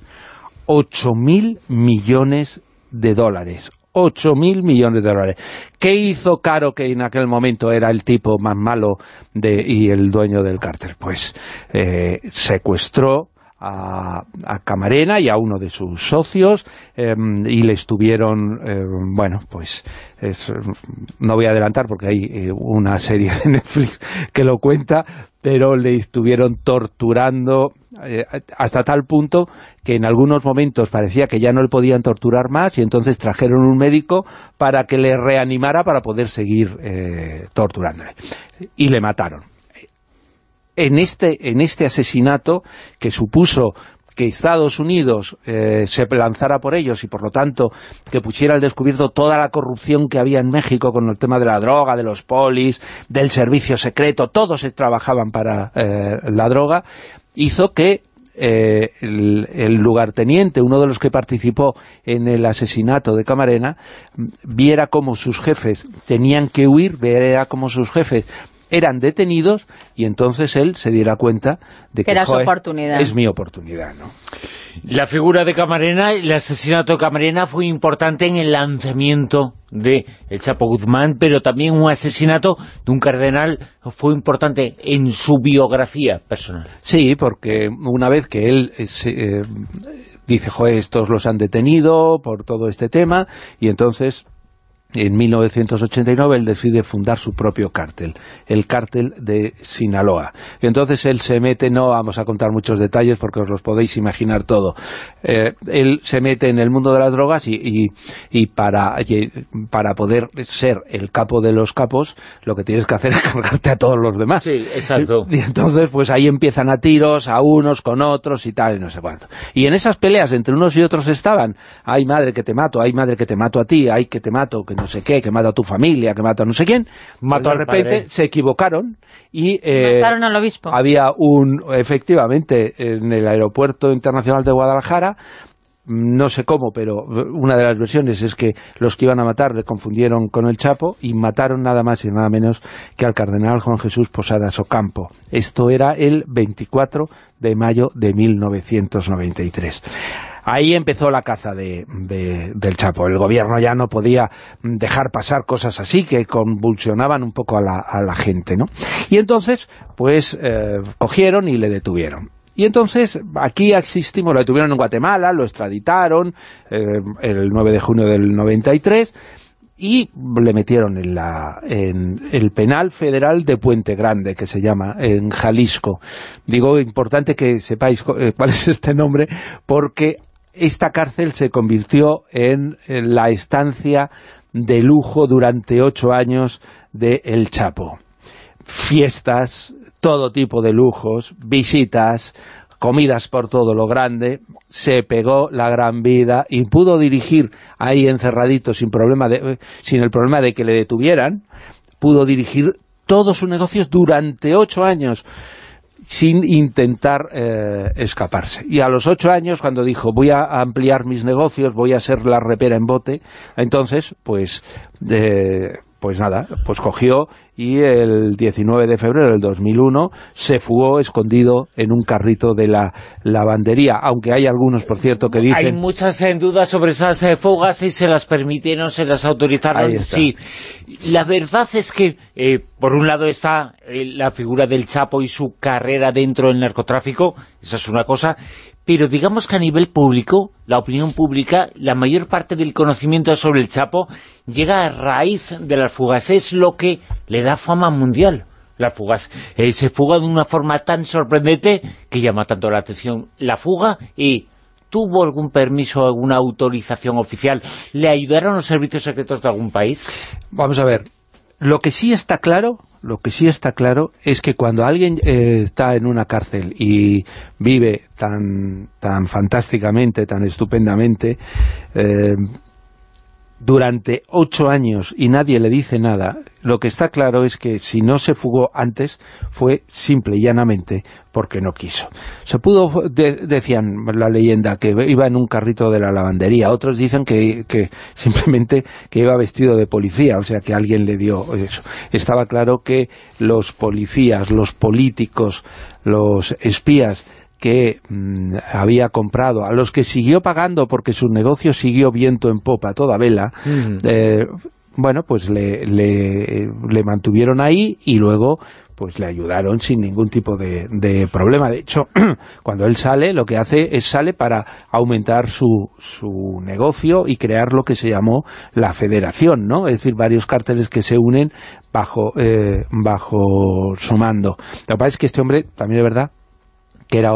8.000 millones de dólares. 8.000 millones de dólares. ¿Qué hizo Caro, que en aquel momento era el tipo más malo de, y el dueño del cártel? Pues eh, secuestró a, a Camarena y a uno de sus socios eh, y le estuvieron, eh, bueno, pues es, no voy a adelantar porque hay eh, una serie de (laughs) Netflix que lo cuenta, pero le estuvieron torturando eh, hasta tal punto que en algunos momentos parecía que ya no le podían torturar más y entonces trajeron un médico para que le reanimara para poder seguir eh, torturándole. Y le mataron en este, en este asesinato que supuso que Estados Unidos eh, se lanzara por ellos y por lo tanto que pusiera al descubierto toda la corrupción que había en México con el tema de la droga, de los polis, del servicio secreto, todos trabajaban para eh, la droga, hizo que eh, el, el lugarteniente, uno de los que participó en el asesinato de Camarena, viera cómo sus jefes tenían que huir, viera cómo sus jefes eran detenidos y entonces él se diera cuenta de que, Que era su "Joder, oportunidad". es mi oportunidad, ¿no? La figura de Camarena, el asesinato de Camarena fue importante en el lanzamiento de el Chapo Guzmán, pero también un asesinato de un cardenal fue importante en su biografía personal. Sí, porque una vez que él eh, se, eh, dice, joder, estos los han detenido por todo este tema, y entonces en 1989 él decide fundar su propio cártel, el cártel de Sinaloa. Entonces él se mete, no vamos a contar muchos detalles porque os los podéis imaginar todo, eh, él se mete en el mundo de las drogas y, y, y para, y para poder ser el capo de los capos, lo que tienes que hacer (laughs) es cargarte a todos los demás. Sí, exacto. (laughs) Y entonces pues ahí empiezan a tiros, a unos con otros y tal, y no sé cuánto. Y en esas peleas entre unos y otros estaban, ay madre que te mato, ay madre que te mato a ti, ay que te mato, que no sé qué, que mato a tu familia, que mato a no sé quién, Mato de al repente padre. se equivocaron y eh, Mataron al obispo. había un, efectivamente, en el aeropuerto internacional de Guadalajara, no sé cómo, pero una de las versiones es que los que iban a matar le confundieron con el Chapo y mataron nada más y nada menos que al cardenal Juan Jesús Posadas Ocampo. Esto era el 24 de mayo de 1993. Ahí empezó la caza de, de- del Chapo. El gobierno ya no podía dejar pasar cosas así que convulsionaban un poco a la, a la gente, ¿no? Y entonces, pues, eh, cogieron y le detuvieron. Y entonces, aquí existimos, lo detuvieron en Guatemala, lo extraditaron eh, el 9 de junio del 93 y le metieron en, la, en el penal federal de Puente Grande, que se llama, en Jalisco. Digo, importante que sepáis eh, cuál es este nombre, porque esta cárcel se convirtió en, la estancia de lujo durante ocho años de El Chapo. Fiestas, todo tipo de lujos, visitas, comidas por todo lo grande, se pegó la gran vida y pudo dirigir ahí encerradito sin problema de, sin el problema de que le detuvieran, pudo dirigir todos sus negocios durante ocho años sin intentar eh, escaparse. Y a los ocho años, cuando dijo, voy a ampliar mis negocios, voy a ser la repera en bote, entonces, pues, eh, pues nada, pues cogió y el 19 de febrero del 2001 se fugó escondido en un carrito de la lavandería, aunque hay algunos, por cierto, que Hay dicen... muchas eh, dudas sobre esas eh, fugas, si se las permitieron, se las autorizaron, sí. La verdad es que, eh, por un lado está eh, la figura del Chapo y su carrera dentro del narcotráfico, esa es una cosa, pero digamos que a nivel público, la opinión pública, la mayor parte del conocimiento sobre el Chapo llega a raíz de las fugas, es lo que le da fama mundial. Las fugas. Eh, se fuga de una forma tan sorprendente que llama tanto la atención la fuga y ¿Tuvo algún permiso, alguna autorización oficial? ¿Le ayudaron los servicios secretos de algún país? Vamos a ver, lo que sí está claro, lo que sí está claro es que cuando alguien eh, está en una cárcel y vive tan, tan fantásticamente, tan estupendamente, eh, durante ocho años y nadie le dice nada, lo que está claro es que si no se fugó antes fue simple y llanamente porque no quiso. Se pudo, de- decían la leyenda, que iba en un carrito de la lavandería, otros dicen que (laughs) simplemente que iba vestido de policía, o sea que alguien le dio eso. Estaba claro que los policías, los políticos, los espías que mm, había comprado, a los que siguió pagando porque su negocio siguió viento en popa toda vela, eh, bueno, pues le, le, le mantuvieron ahí y luego pues le ayudaron sin ningún tipo de, de problema. De hecho, (clears throat) cuando él sale, lo que hace es sale para aumentar su, su negocio y crear lo que se llamó la federación, ¿no? Es decir, varios cárteles que se unen bajo, eh, bajo su mando. Lo que pasa es que este hombre, también es verdad, que era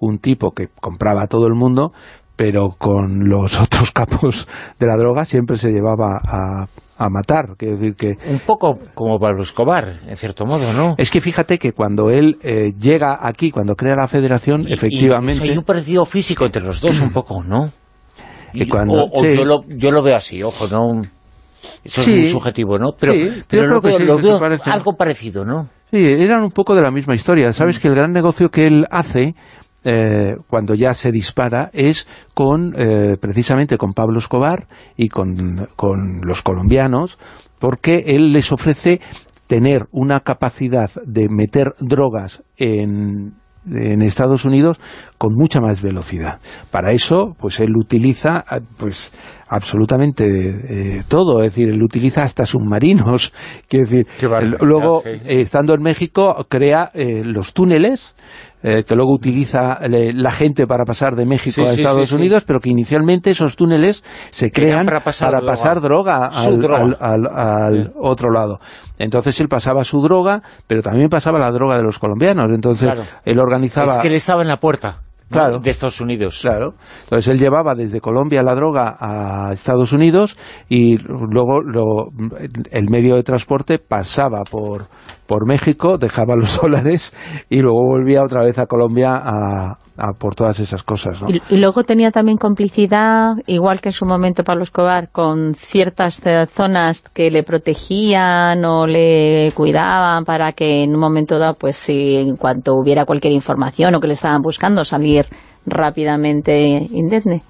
un tipo que compraba a todo el mundo, pero con los (laughs) otros capos de la droga siempre se llevaba a, a matar. Quiero decir que... Un poco como Pablo Escobar, en cierto modo, ¿no? Es que fíjate que cuando él eh, llega aquí, cuando crea la federación, Y- efectivamente... y hay un parecido físico entre los dos, un poco, ¿no? Y cuando- o, o sí. yo, lo, yo lo veo así, ojo, ¿no? Eso Sí. es muy subjetivo, ¿no? Pero, Sí, yo pero creo lo que sí, lo veo parece. algo parecido, ¿no? Sí, eran un poco de la misma historia. Sabes que el gran negocio que él hace eh, cuando ya se dispara es con eh, precisamente con Pablo Escobar y con, con los colombianos porque él les ofrece tener una capacidad de meter drogas en, en Estados Unidos con mucha más velocidad. Para eso, pues él utiliza pues absolutamente eh, todo, es decir, él utiliza hasta submarinos, (laughs) quiero decir, luego, estando en México, crea los túneles, eh, que luego utiliza la gente para pasar de México a Estados Unidos, pero que inicialmente esos túneles se crean para pasar, droga, al, otro lado. Entonces él pasaba su droga, pero también pasaba la droga de los colombianos. Entonces él organizaba... Es que él estaba en la puerta claro, de Estados Unidos. Claro. Entonces él llevaba desde Colombia la droga a Estados Unidos y luego lo, el medio de transporte pasaba por, por México, dejaba los (laughs) dólares y luego volvía otra vez a Colombia a, por todas esas cosas. Y, luego tenía también complicidad, igual que en su momento Pablo Escobar, con ciertas zonas que le protegían o le cuidaban para que en un momento dado, pues si en cuanto hubiera cualquier información o que le estaban buscando, salir rápidamente indemne.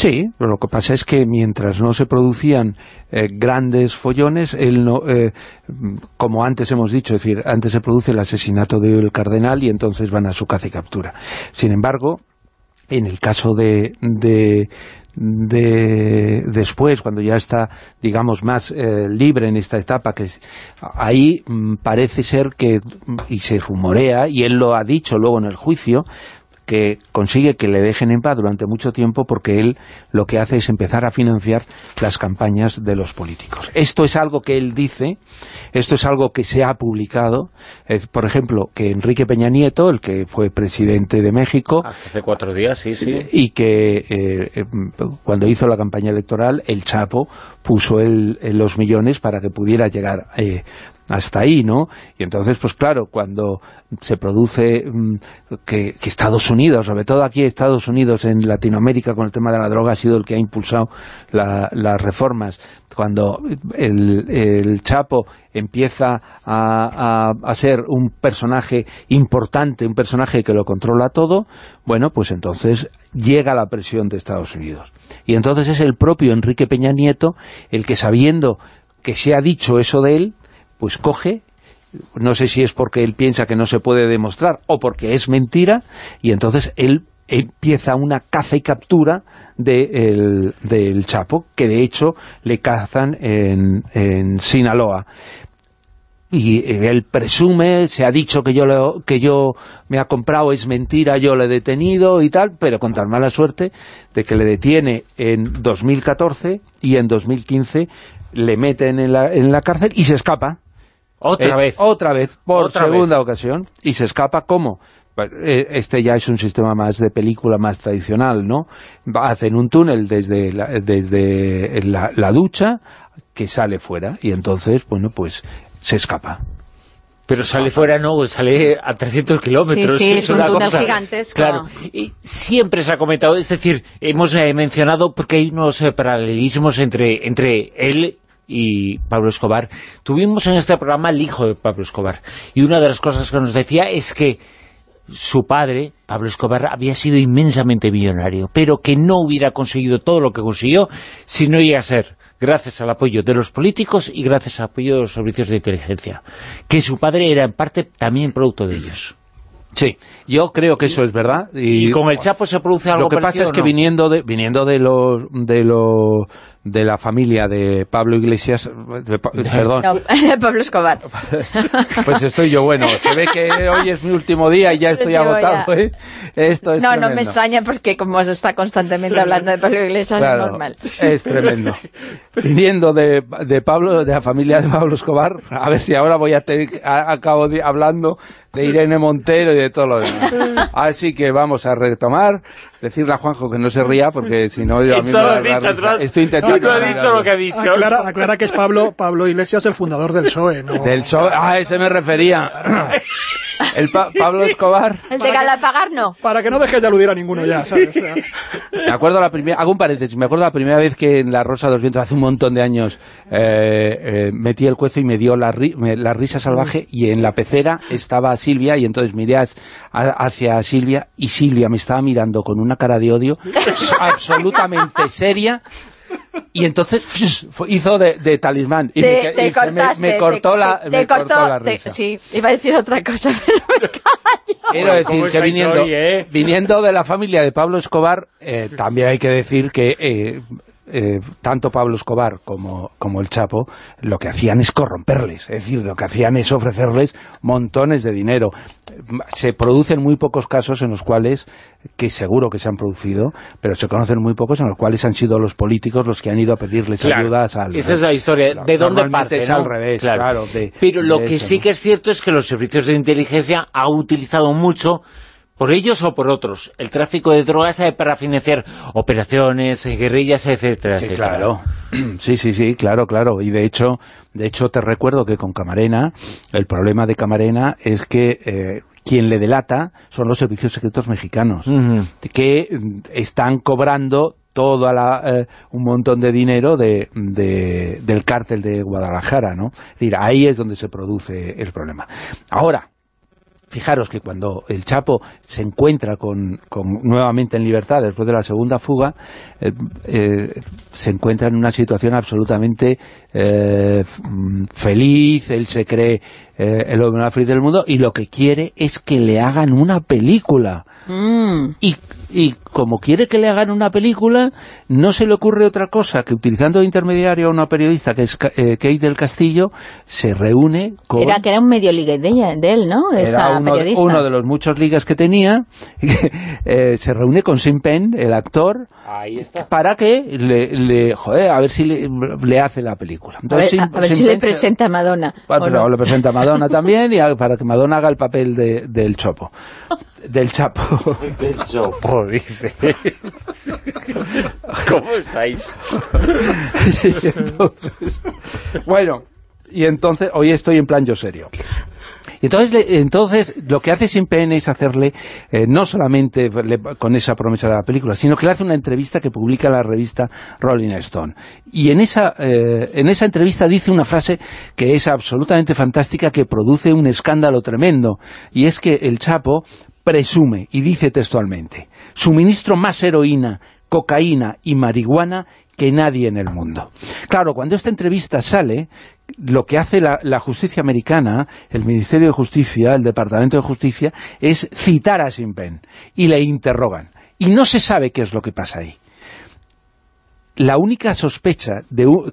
Sí, pero lo que pasa es que mientras no se producían eh, grandes follones, él no, eh, como antes hemos dicho, es decir, antes se produce el asesinato del cardenal y entonces van a su caza y captura. Sin embargo, en el caso de, de, después, cuando ya está, digamos, más eh, libre en esta etapa, que ahí mm, parece ser que, y se rumorea, y él lo ha dicho luego en el juicio, que consigue que le dejen en paz durante mucho tiempo porque él lo que hace es empezar a financiar las campañas de los políticos. Esto es algo que él dice, esto es algo que se ha publicado, por ejemplo, que Enrique Peña Nieto, el que fue presidente de México... hace cuatro días, sí, sí. Y que eh, eh, cuando hizo la campaña electoral, el Chapo puso el, los millones para que pudiera llegar eh, hasta ahí, ¿no? Y entonces, pues claro, cuando se produce mm, que, Estados Unidos, sobre todo aquí Estados Unidos en Latinoamérica con el tema de la droga ha sido el que ha impulsado las reformas, cuando el, Chapo empieza a, a, ser un personaje importante, un personaje que lo controla todo, bueno, pues entonces llega la presión de Estados Unidos. Y entonces es el propio Enrique Peña Nieto el que sabiendo que se ha dicho eso de él, pues coge no sé si es porque él piensa que no se puede demostrar o porque es mentira, y entonces él empieza una caza y captura del Chapo, que de hecho le cazan en, en Sinaloa. Y él presume, se ha dicho que yo, que yo me ha comprado, es mentira, yo le he detenido y tal, pero con tan mala suerte de que le detiene en 2014 y en 2015 le meten en la, en la cárcel y se escapa otra eh, vez. Otra vez, por segunda ocasión. Y se escapa, ¿cómo? Pues, eh, este ya es un sistema más de película, más tradicional, ¿no? Hacen un túnel desde la, desde la, ducha que sale fuera y entonces, bueno, pues se escapa. Pero sale fuera, no, sale a 300 kilómetros. Sí, sí, son túneles gigantes. Claro, y siempre se ha comentado, es decir, hemos eh, mencionado porque hay unos paralelismos entre, entre él y Pablo Escobar. Tuvimos en este programa el hijo de Pablo Escobar y una de las cosas que nos decía es que su padre, Pablo Escobar, había sido inmensamente millonario, pero que no hubiera conseguido todo lo que consiguió si no iba a ser gracias al apoyo de los políticos y gracias al apoyo de los servicios de inteligencia. Que su padre era en parte también producto de ellos. Sí, yo creo que eso es verdad. Y, con el Chapo se produce algo Lo que pasa es que viniendo de viniendo de los de los de la familia de Pablo Iglesias, perdón. (laughs) Pablo Escobar. (laughs) pues estoy yo, bueno, se ve que hoy es mi último día y ya estoy agotado, ¿eh? Esto es No, no me extraña porque como se está constantemente hablando de Pablo Iglesias es normal. es tremendo. Viniendo de, de Pablo, de la familia de Pablo Escobar, a ver si ahora voy a tener, acabo hablando de Irene Montero y de todo lo demás. Así que vamos a retomar, decirle a Juanjo que no se ría porque si no yo a mí me Estoy intentando no, ha dicho lo que ha dicho. Aclara, que es Pablo, Pablo Iglesias el fundador del PSOE, ¿no? Del PSOE, ah, ese me refería. (coughs) El Pablo Escobar. El de Galapagar no. Para que no dejes de aludir a ninguno ya, ¿sabes? me acuerdo la primera, hago un paréntesis, me acuerdo la primera vez que en La Rosa de los Vientos, hace un montón de años, eh, eh, metí el cuezo y me dio la, la, risa salvaje y en la pecera estaba Silvia y entonces miré hacia Silvia y Silvia me estaba mirando con una cara de odio (laughs) absolutamente seria y entonces (laughs) hizo de, talismán y, me, cortó, la, me cortó, la risa. sí, iba a decir otra cosa, (laughs) pero me callo. Quiero decir ¿Cómo que viniendo, hoy, eh? viniendo de la familia de Pablo Escobar, eh, también hay que decir que eh, eh, tanto Pablo Escobar como, como el Chapo lo que hacían es corromperles, es decir, lo que hacían es ofrecerles montones de dinero. Se producen muy pocos casos en los cuales, que seguro que se han producido, pero se conocen muy pocos en los cuales han sido los políticos los que han ido a pedirles Claro, ayudas al Esa es la historia. ¿De dónde parte? es no? al revés, claro, de- Pero lo que eso, sí ¿no? que es cierto es que los servicios de inteligencia han utilizado mucho por ellos o por otros, el tráfico de drogas eh, para financiar operaciones, eh, guerrillas, etcétera, Sí, etcétera. claro. (clears throat) Sí, sí, sí, claro, claro. Y de hecho, de hecho te recuerdo que con Camarena, el problema de Camarena es que eh, quien le delata son los servicios secretos mexicanos, que mm, están cobrando toda la, eh, un montón de dinero de, de- del cártel de Guadalajara, ¿no? Es decir, ahí es donde se produce el problema. Ahora, Fijaros que cuando el Chapo se encuentra con, con- nuevamente en libertad después de la segunda fuga, eh, eh, se encuentra en una situación absolutamente eh, mm, feliz, él se cree eh, el hombre más feliz del mundo y lo que quiere es que le hagan una película. Mm. Y, y como quiere que le hagan una película, no se le ocurre otra cosa que utilizando de intermediario a una periodista que es Ca- eh, Kate del Castillo, se reúne con... Era que era un medio ligue de, ella, de él, ¿no? Esta Era uno, de- periodista. uno de los muchos ligas que tenía, (laughs) eh, se reúne con Sean Penn, el actor, Ahí está. para que le, le- joder, a ver si le, le hace la película. A ver, a- si le Penn presenta a Madonna. Bueno, ¿o pero no? le presenta a Madonna también y a- para que Madonna haga el papel de, del chopo, (laughs) del chapo. Del chopo, dice. ¿Cómo estáis? Y entonces, bueno, y entonces, hoy estoy en plan yo serio. Y entonces, entonces lo que hace Sin Pen es hacerle, eh, no solamente le- con esa promesa de la película, sino que le hace una entrevista que publica la revista Rolling Stone. Y en esa, eh, en esa entrevista dice una frase que es absolutamente fantástica, que produce un escándalo tremendo, y es que el Chapo presume, y dice textualmente, suministro más heroína, cocaína y marihuana que nadie en el mundo. Claro, cuando esta entrevista sale, lo que hace la, justicia americana, el Ministerio de Justicia, el Departamento de Justicia, es citar a Simpen y le interrogan. Y no se sabe qué es lo que pasa ahí. La única sospecha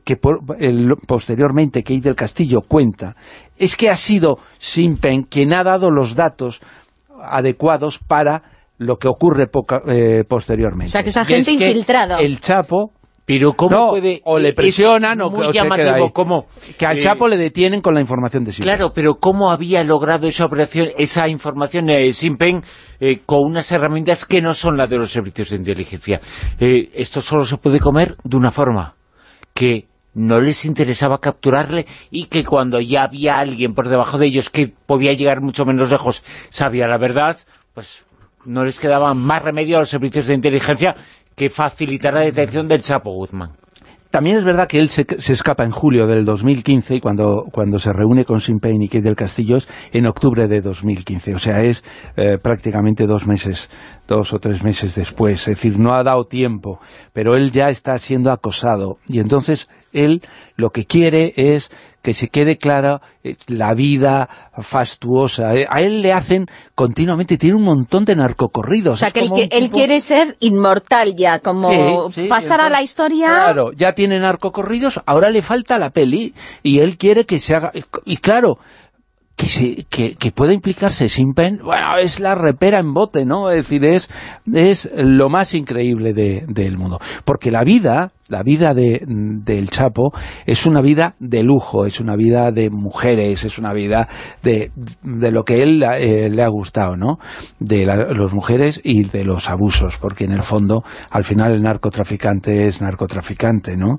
que el- posteriormente Kate del Castillo cuenta es que ha sido Simpen quien ha dado los datos adecuados para lo que ocurre poca- eh, posteriormente. O sea, que esa es gente que infiltrado. El Chapo Pero ¿cómo no, puede...? o le es presionan o, muy o se queda llamativo, ahí. ¿cómo? que al Eh, Chapo le detienen con la información de Simpen. Claro, pero ¿cómo había logrado esa operación, esa información de Simpen eh, con unas herramientas que no son las de los servicios de inteligencia? Eh, esto solo se puede comer de una forma, que no les interesaba capturarle y que cuando ya había alguien por debajo de ellos que podía llegar mucho menos lejos, sabía la verdad, pues no les quedaba más remedio a los servicios de inteligencia que facilitar la detención del Chapo Guzmán. También es verdad que él se, se escapa en julio del 2015 y cuando, cuando se reúne con Simpen y Kate del Castillo es en octubre de 2015. O sea, es eh, prácticamente dos meses, dos o tres meses después. Es decir, no ha dado tiempo, pero él ya está siendo acosado. Y entonces él lo que quiere es que se quede clara eh, la vida fastuosa. Eh, A él le hacen continuamente, tiene un montón de narcocorridos. O sea, que él, que él tipo- quiere ser inmortal ya, como Sí, sí, pasar a la historia... Claro, ya tiene narcocorridos, ahora le falta la peli y él quiere que se haga... Y claro, que, se, que, que pueda implicarse sin pen, bueno, es la repera en bote, ¿no? Es decir, es, es lo más increíble de- del mundo. Porque la vida, la vida de, del Chapo es una vida de lujo, es una vida de mujeres, es una vida de, de lo que él eh, le ha gustado, ¿no? De la- las mujeres y de los abusos, porque en el fondo, al final el narcotraficante es narcotraficante, ¿no?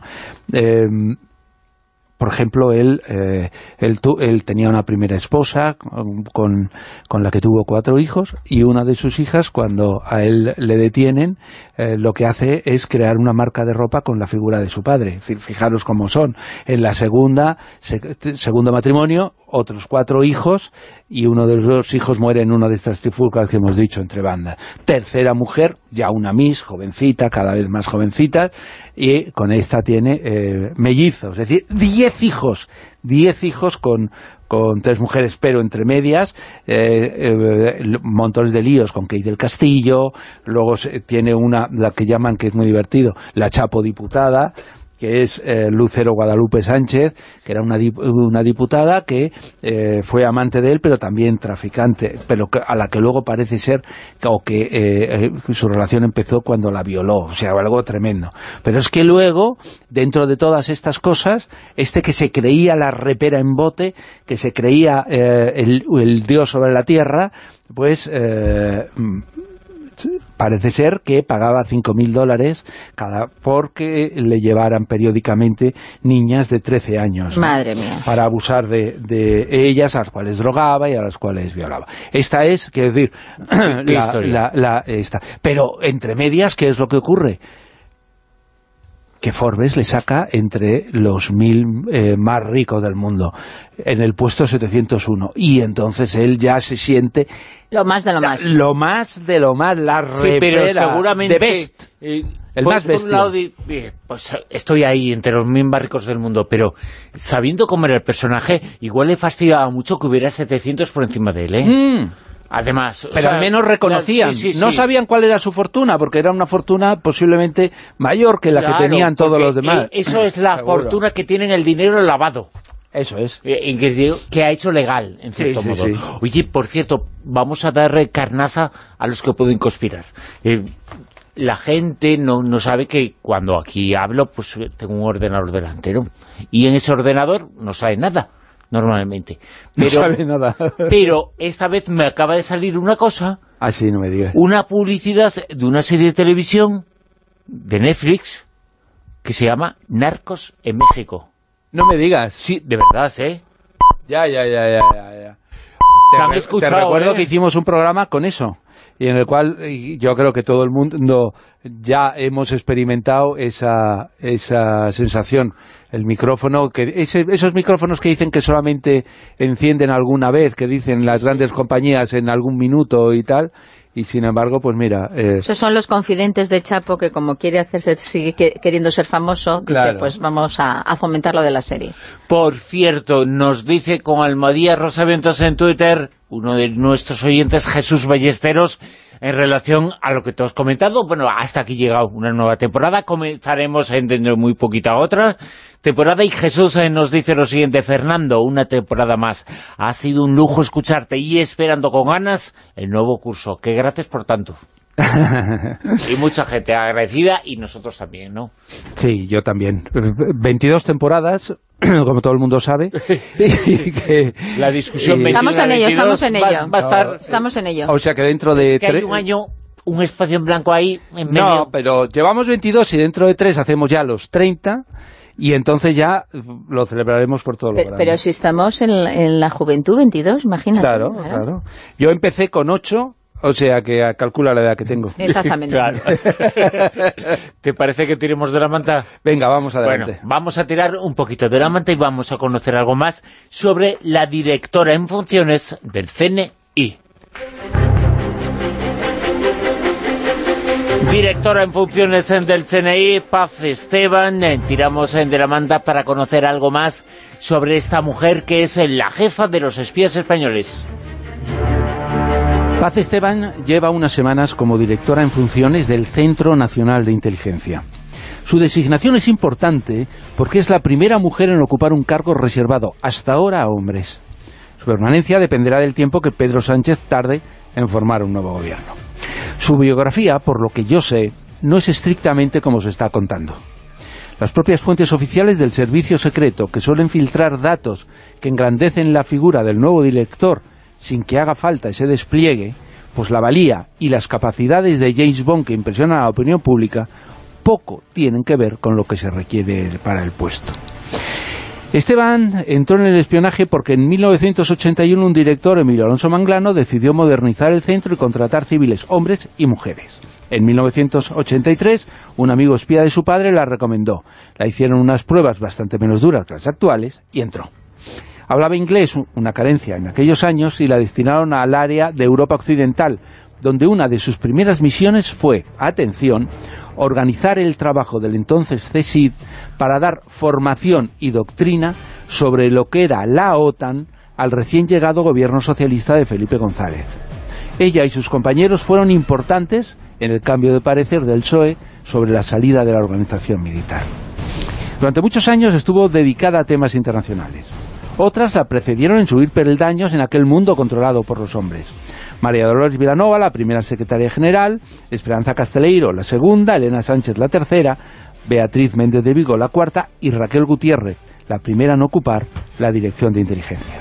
Eh, por ejemplo, él, eh, él, él tenía una primera esposa con, con- la que tuvo cuatro hijos y una de sus hijas, cuando a él le detienen, eh, lo que hace es crear una marca de ropa con la figura de su padre. Fi- Fijaros cómo son. En la segunda, se- segundo matrimonio, otros cuatro hijos y uno de los dos hijos muere en una de estas trifulcas que hemos dicho entre bandas. Tercera mujer, ya una Miss, jovencita, cada vez más jovencita, y con esta tiene eh, mellizos, es decir, diez hijos, diez hijos con, con tres mujeres, pero entre medias, eh, eh, montones de líos con Kate del Castillo, luego se- tiene una, la que llaman, que es muy divertido, la Chapo diputada, que es eh, Lucero Guadalupe Sánchez, que era una, una diputada que eh, fue amante de él, pero también traficante, pero que- a la que luego parece ser o que eh, eh, su relación empezó cuando la violó, o sea, algo tremendo. Pero es que luego, dentro de todas estas cosas, este que se creía la repera en bote, que se creía eh, el, el dios sobre la tierra, pues... eh, parece ser que pagaba 5.000 dólares cada porque le llevaran periódicamente niñas de 13 años. ¿no? Madre mía. Para abusar de, de ellas, a las cuales drogaba y a las cuales violaba. Esta es, quiero decir, (clears throat) la, historia. la- la- esta. Pero entre medias, ¿qué es lo que ocurre? Que Forbes le saca entre los mil eh, más ricos del mundo, en el puesto 701. Y entonces él ya se siente Lo más de lo más. lo más de lo más, la Sí, pero seguramente... de best. eh, El por- más por un lado eh, pues estoy ahí entre los mil más ricos del mundo, pero sabiendo cómo era el personaje, igual le fastidiaba mucho que hubiera 700 por encima de él, ¿eh? Mm, Además... o pero sea, al menos reconocían, sí, sí, no sí. sabían cuál era su fortuna, porque era una fortuna posiblemente mayor que la Claro, que tenían todos los demás. eh, Eso es la (clears throat) Seguro. fortuna que tienen el dinero lavado. Eso es. Eh, que, que ha hecho legal, en cierto modo. Oye, por cierto, vamos a dar carnaza a los que pueden conspirar. Eh, la gente no, no sabe que cuando aquí hablo, pues eh, tengo un ordenador delantero. Y en ese ordenador no sabe nada, normalmente. (laughs) No Pero, sabe nada. (laughs) pero esta vez me acaba de salir una cosa, Así no me digas. una publicidad de una serie de televisión de Netflix que se llama Narcos en México. No me digas. Sí, de verdad, ¿eh? Ya, ya, ya, ya, ya. Te te recuerdo ¿eh? que hicimos un programa con eso y en el cual y yo creo que todo el mundo ya hemos experimentado esa, esa sensación el micrófono que ese- esos micrófonos que dicen que solamente encienden alguna vez que dicen las grandes compañías en algún minuto y tal y sin embargo pues mira eh, Esos son los confidentes de Chapo que como quiere hacerse, sigue que- queriendo ser famoso, dice, pues vamos a, a fomentar lo de la serie. Por cierto, nos dice con Almadía Rosaventos en Twitter, uno de nuestros oyentes, Jesús Ballesteros, en relación a lo que te has comentado. Bueno, hasta aquí llega una nueva temporada. Comenzaremos en dentro de muy poquita otra temporada. Y Jesús eh, nos dice lo siguiente, Fernando, una temporada más. Ha sido un lujo escucharte y esperando con ganas el nuevo curso. Que gracias por tanto. (laughs) y mucha gente agradecida y nosotros también, ¿no? Sí, yo también. 22 temporadas, (clears throat) como todo el mundo sabe. (laughs) y que- La discusión y- 21 Estamos en ello, 22 estamos en va- ello. va a estar Estamos en ello. o sea que dentro de... Es que hay un año, un espacio en blanco ahí, en medio. No, pero llevamos 22 y dentro de 3 hacemos ya los 30 y entonces ya lo celebraremos por todo lo Pero, grande. pero si estamos en, la- en la juventud, 22, imagínate. Claro, claro. Yo empecé con 8, o sea que calcula la edad que tengo. (laughs) Exactamente. Claro. (laughs) ¿Te parece que tiremos de la manta? Venga, vamos Bueno, adelante. vamos a tirar un poquito de la manta y vamos a conocer algo más sobre la directora en funciones del CNI. Directora en funciones del CNI, Paz Esteban, eh, tiramos en de la manta para conocer algo más sobre esta mujer que es eh, la jefa de los espías españoles. Paz Esteban lleva unas semanas como directora en funciones del Centro Nacional de Inteligencia. Su designación es importante porque es la primera mujer en ocupar un cargo reservado hasta ahora a hombres. Su permanencia dependerá del tiempo que Pedro Sánchez tarde en formar un nuevo gobierno. Su biografía, por lo que yo sé, no es estrictamente como se está contando. Las propias fuentes oficiales del servicio secreto, que suelen filtrar datos que engrandecen la figura del nuevo director sin que haga falta ese despliegue, pues la valía y las capacidades de James Bond que impresionan a la opinión pública poco tienen que ver con lo que se requiere para el puesto. Esteban entró en el espionaje porque en 1981 un director, Emilio Alonso Manglano, decidió modernizar el centro y contratar civiles, hombres y mujeres. En 1983, un amigo espía de su padre la recomendó. La hicieron unas pruebas bastante menos duras que las actuales y entró. Hablaba inglés, una carencia en aquellos años, y la destinaron al área de Europa Occidental, donde una de sus primeras misiones fue, atención, organizar el trabajo del entonces CSID para dar formación y doctrina sobre lo que era la OTAN al recién llegado gobierno socialista de Felipe González. Ella y sus compañeros fueron importantes en el cambio de parecer del PSOE sobre la salida de la organización militar. Durante muchos años estuvo dedicada a temas internacionales. Otras la precedieron en subir peldaños en aquel mundo controlado por los hombres. María Dolores Vilanova, la primera secretaria general, Esperanza Casteleiro, la segunda, Elena Sánchez, la tercera, Beatriz Méndez de Vigo, la cuarta, y Raquel Gutiérrez, la primera en ocupar la dirección de inteligencia.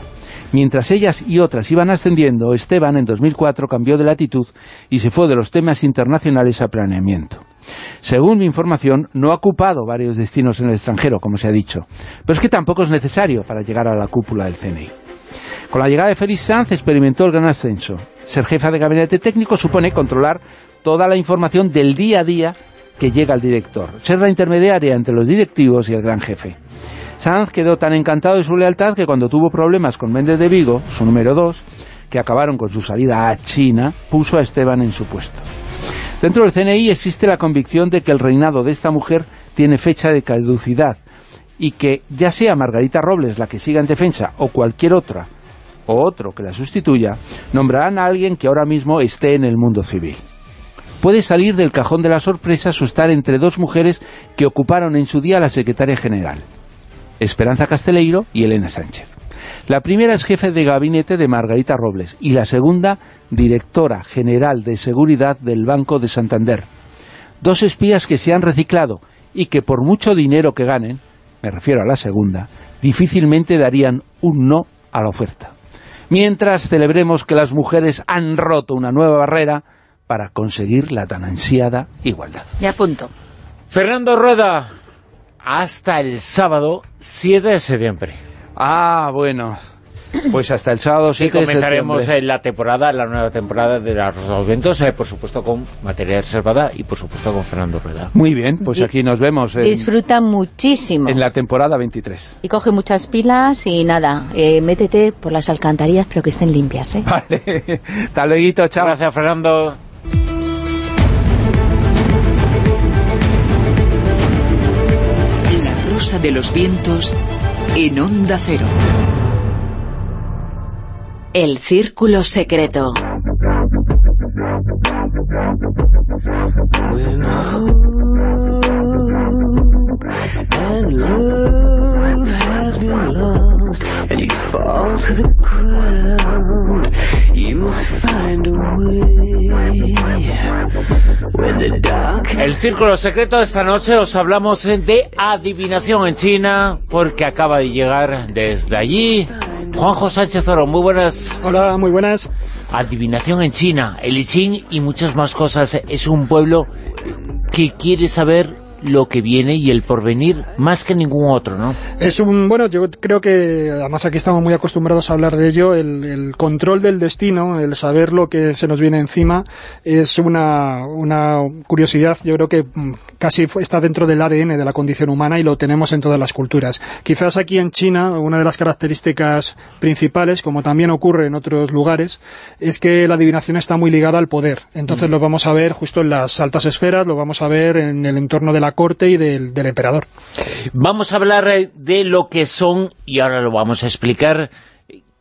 Mientras ellas y otras iban ascendiendo, Esteban en 2004 cambió de latitud y se fue de los temas internacionales a planeamiento. Según mi información, no ha ocupado varios destinos en el extranjero, como se ha dicho, pero es que tampoco es necesario para llegar a la cúpula del CNI. Con la llegada de Félix Sanz experimentó el gran ascenso. Ser jefa de gabinete técnico supone controlar toda la información del día a día que llega al director, ser la intermediaria entre los directivos y el gran jefe. Sanz quedó tan encantado de su lealtad que cuando tuvo problemas con Méndez de Vigo, su número dos, que acabaron con su salida a China, puso a Esteban en su puesto. Dentro del CNI existe la convicción de que el reinado de esta mujer tiene fecha de caducidad y que ya sea Margarita Robles la que siga en defensa o cualquier otra o otro que la sustituya, nombrarán a alguien que ahora mismo esté en el mundo civil. Puede salir del cajón de la sorpresa su estar entre dos mujeres que ocuparon en su día la secretaria general. Esperanza Casteleiro y Elena Sánchez. La primera es jefe de gabinete de Margarita Robles y la segunda, directora general de seguridad del Banco de Santander. Dos espías que se han reciclado y que por mucho dinero que ganen, me refiero a la segunda, difícilmente darían un no a la oferta. Mientras celebremos que las mujeres han roto una nueva barrera para conseguir la tan ansiada igualdad. Me apunto. Fernando Rueda, hasta el sábado 7 de septiembre. Ah, bueno. Pues hasta el sábado 7 y comenzaremos de septiembre. la temporada, la nueva temporada de la Rosa de los Vientos, eh, por supuesto con materia reservada y por supuesto con Fernando Rueda. Muy bien, pues aquí nos vemos en, Disfruta muchísimo. en la temporada 23. Y coge muchas pilas y nada, eh, métete por las alcantarillas, pero que estén limpias, ¿eh? Vale, hasta luego, chao. Gracias, Fernando. La rosa de los vientos en onda cero. El círculo secreto. And El Círculo Secreto, esta noche os hablamos de adivinación en China, porque acaba de llegar desde allí Juanjo Sánchez Oro. Muy buenas. Hola, muy buenas. Adivinación en China, el I Ching y muchas más cosas. Es un pueblo que quiere saber lo que viene y el porvenir más que ningún otro, ¿no? Es un, bueno, yo creo que, además aquí estamos muy acostumbrados a hablar de ello, el, el control del destino, el saber lo que se nos viene encima, es una, una curiosidad, yo creo que mm, casi está dentro del ADN de la condición humana y lo tenemos en todas las culturas. Quizás aquí en China, una de las características principales, como también ocurre en otros lugares, es que la adivinación está muy ligada al poder. Entonces lo vamos a ver justo en las altas esferas, lo vamos a ver en el entorno de la corte y del, del emperador. Vamos a hablar eh, de lo que son, y ahora lo vamos a explicar,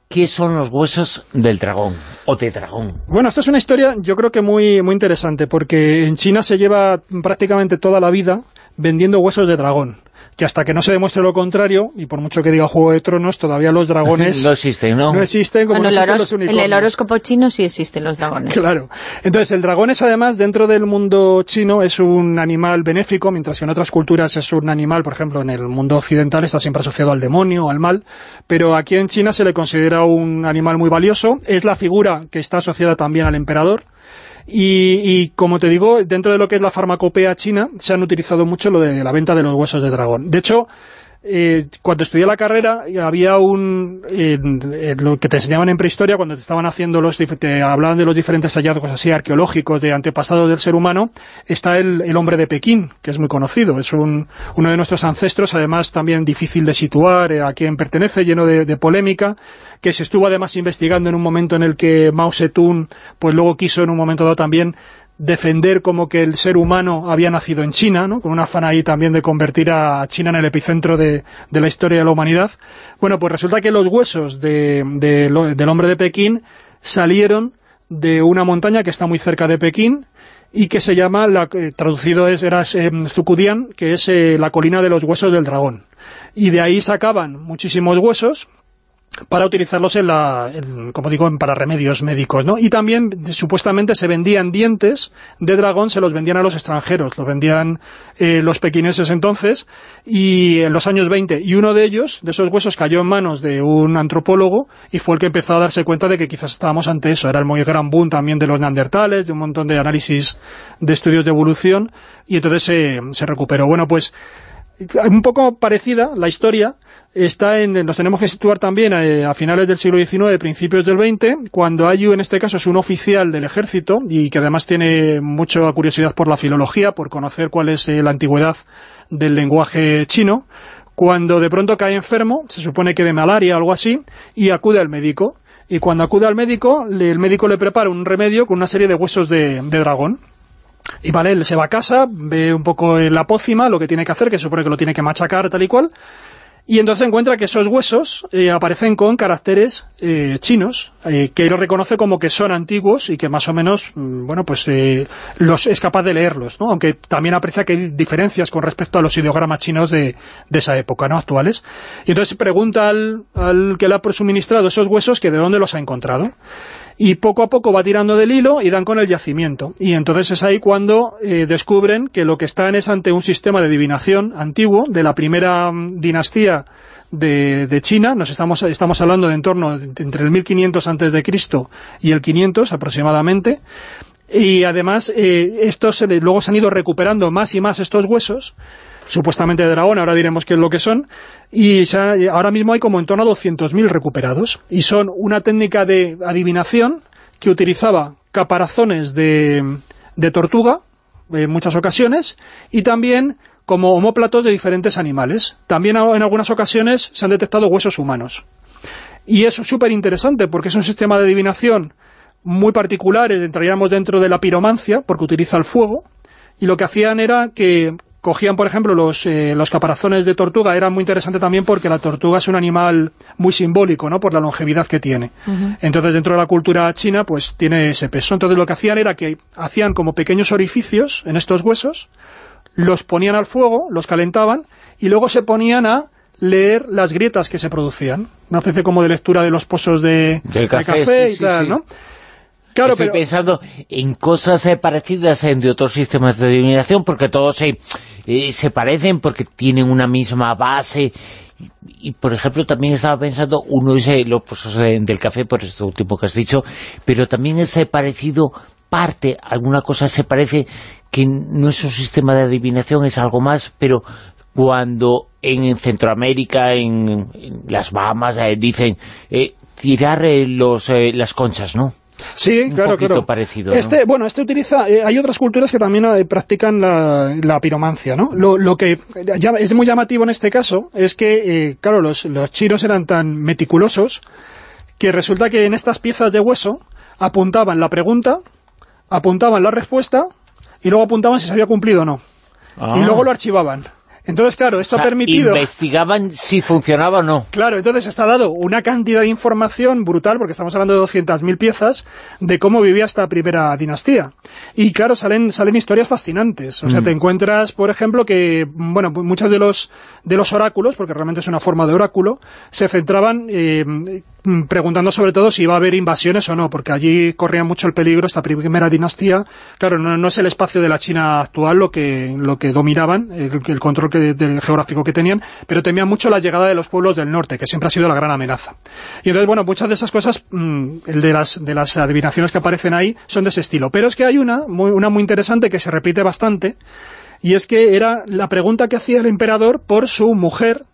qué son los huesos del dragón, o de dragón. Bueno, esto es una historia yo creo que muy, muy interesante, porque en China se lleva prácticamente toda la vida vendiendo huesos de dragón, que hasta que no se demuestre lo contrario, y por mucho que diga Juego de Tronos, todavía los dragones (laughs) no existen, ¿no? no existen como Bueno, no el existen horos- los en el horóscopo chino sí existen los dragones. Claro. Entonces, el dragón es además, dentro del mundo chino, es un animal benéfico, mientras que en otras culturas es un animal, por ejemplo, en el mundo occidental está siempre asociado al demonio o al mal, pero aquí en China se le considera un animal muy valioso, es la figura que está asociada también al emperador, y, y, como te digo, dentro de lo que es la farmacopea china, se han utilizado mucho lo de la venta de los huesos de dragón. De hecho, eh, cuando estudié la carrera había un lo que te enseñaban en prehistoria cuando te estaban haciendo los te hablaban de los diferentes hallazgos así arqueológicos de antepasados del ser humano está el, hombre de Pekín que es muy conocido. Es un, uno de nuestros ancestros además también difícil de situar eh, a quién pertenece lleno de, polémica que se estuvo además investigando en un momento en el que Mao Zedong pues luego quiso en un momento dado también defender como que el ser humano había nacido en China, ¿no? con un afán ahí también de convertir a China en el epicentro de, la historia de la humanidad. Bueno, pues resulta que los huesos del hombre de Pekín salieron de una montaña que está muy cerca de Pekín y que se llama, la, eh, traducido es, era eh, Zucudian, que es eh, la colina de los huesos del dragón. Y de ahí sacaban muchísimos huesos, para utilizarlos en la, como digo, para remedios médicos, ¿no? Y también, supuestamente, se vendían dientes de dragón, se los vendían a los extranjeros, los vendían eh, los pequineses entonces, y en los años 20, y uno de ellos, de esos huesos, cayó en manos de un antropólogo, y fue el que empezó a darse cuenta de que quizás estábamos ante eso, era el muy gran boom también de los neandertales, de un montón de análisis de estudios de evolución, y entonces se, se recuperó. Bueno, pues, un poco parecida la historia, está en, nos tenemos que situar también eh, a, finales del siglo XIX, principios del XX, cuando Ayu en este caso es un oficial del ejército y que además tiene mucha curiosidad por la filología, por conocer cuál es eh, la antigüedad del lenguaje chino, cuando de pronto cae enfermo, se supone que de malaria o algo así, y acude al médico. Y cuando acude al médico, el médico le prepara un remedio con una serie de huesos de, dragón. Y vale, él se va a casa, ve un poco la pócima, lo que tiene que hacer, que supone que lo tiene que machacar tal y cual, y entonces encuentra que esos huesos eh, aparecen con caracteres eh, chinos, eh, que él reconoce como que son antiguos y que más o menos, mm, bueno, pues los es capaz de leerlos, ¿no? Aunque también aprecia que hay diferencias con respecto a los ideogramas chinos de, de esa época, ¿no? Actuales. Y entonces pregunta al, al que le ha suministrado esos huesos que de dónde los ha encontrado y poco a poco va tirando del hilo y dan con el yacimiento. Y entonces es ahí cuando eh, descubren que lo que están es ante un sistema de adivinación antiguo de la primera mm, de, China, nos estamos, estamos hablando de en torno entre el 1500 antes de Cristo y el 500 aproximadamente, y además eh, estos luego se han ido recuperando más y más estos huesos, supuestamente de dragón, ahora diremos qué es lo que son, y ahora mismo hay como en torno a 200.000 recuperados, y son una técnica de adivinación que utilizaba caparazones de, de tortuga, en muchas ocasiones, y también como homóplatos de diferentes animales. También en algunas ocasiones se han detectado huesos humanos. Y es súper interesante porque es un sistema de adivinación muy particular, entraríamos dentro de la piromancia, porque utiliza el fuego, y lo que hacían era que cogían, por ejemplo, los, eh, los caparazones de tortuga, era muy interesante también porque la tortuga es un animal muy simbólico, ¿no?, por la longevidad que tiene. Entonces, dentro de la cultura china, pues tiene ese peso. Entonces, lo que hacían era que hacían como pequeños orificios en estos huesos, los ponían al fuego, los calentaban, y luego se ponían a leer las grietas que se producían. Una especie como de lectura de los pozos de, café, y tal, ¿no? Claro, Estoy pensando en cosas eh, parecidas en de otros sistemas de adivinación, porque todos se, eh, se parecen, porque tienen una misma base. Y, por ejemplo, también estaba pensando, uno es eh, los pozos del café, por esto último que has dicho, pero también ese parecido parte, alguna cosa se parece que no es un sistema de adivinación, es algo más, pero cuando en Centroamérica, en, las Bahamas, dicen tirar los, las conchas, ¿no? Sí, claro, claro. parecido, Este, bueno, este utiliza... Eh, hay otras culturas que también eh, practican la, piromancia, ¿no? Lo, que es muy llamativo en este caso es que, eh, claro, los, los chinos eran tan meticulosos que resulta que en estas piezas de hueso apuntaban la pregunta, apuntaban la respuesta y luego apuntaban si se había cumplido o no. Y luego lo archivaban. Entonces, claro, esto ha permitido... investigaban si funcionaba o no. Claro, entonces está dado una cantidad de información brutal, porque estamos hablando de 200.000 piezas, de cómo vivía esta primera dinastía. Y claro, salen salen historias fascinantes. O sea, mm. te encuentras, por ejemplo, que, bueno, muchos de los, de los oráculos, porque realmente es una forma de oráculo, se centraban eh, preguntando sobre todo si iba a haber invasiones o no, porque allí corría mucho el peligro, esta primera dinastía, claro, no, es el espacio de la China actual lo que, lo que dominaban, el, control geográfico que tenían, pero temían mucho la llegada de los pueblos del norte, que siempre ha sido la gran amenaza. Y entonces, bueno, muchas de esas cosas, mm, el de las, de las adivinaciones que aparecen ahí, son de ese estilo. Pero es que hay una, muy, una muy interesante que se repite bastante, y es que era la pregunta que hacía el emperador por su mujer,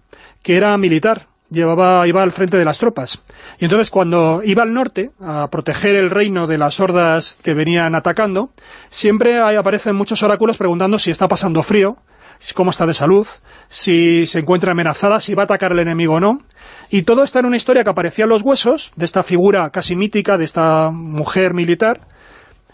que era militar, llevaba iba al frente de las tropas. Y entonces cuando iba al norte a proteger el reino de las hordas que venían atacando, siempre ahí aparecen muchos oráculos preguntando si está pasando frío, cómo está de salud, si se encuentra amenazada, si va a atacar el enemigo o no. Y todo está en una historia que aparecía en los huesos de esta figura casi mítica, de esta mujer militar,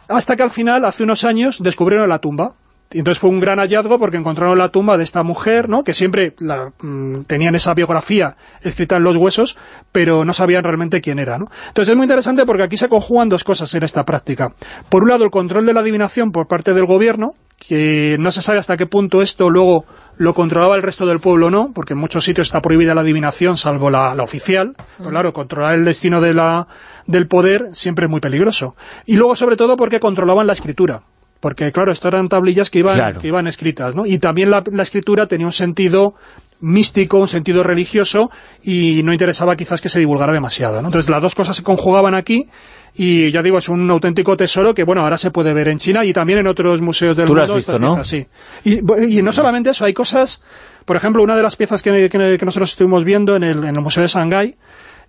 hasta que al final, hace unos años, descubrieron la tumba. Entonces fue un gran hallazgo porque encontraron la tumba de esta mujer, ¿no? que siempre la, mm, tenían esa biografía escrita en los huesos, pero no sabían realmente quién era. ¿no? Entonces es muy interesante porque aquí se conjugan dos cosas en esta práctica. Por un lado, el control de la adivinación por parte del gobierno, que no se sabe hasta qué punto esto luego lo controlaba el resto del pueblo o no, porque en muchos sitios está prohibida la adivinación, salvo la, oficial. Pero claro, controlar el destino del poder siempre es muy peligroso. Y luego, sobre todo, porque controlaban la escritura. Porque, claro, esto eran tablillas que iban, Claro. que iban escritas, ¿no? Y también la, la escritura tenía un sentido místico, un sentido religioso, y no interesaba quizás que se divulgara demasiado, ¿no? Entonces las dos cosas se conjugaban aquí, y ya digo, es un auténtico tesoro que, bueno, ahora se puede ver en China y también en otros museos del Tú lo mundo. has visto, ¿no? piezas, sí. Y, y no solamente eso, hay cosas... Por ejemplo, una de las piezas que, que- que nosotros estuvimos viendo en el, en el Museo de Shanghái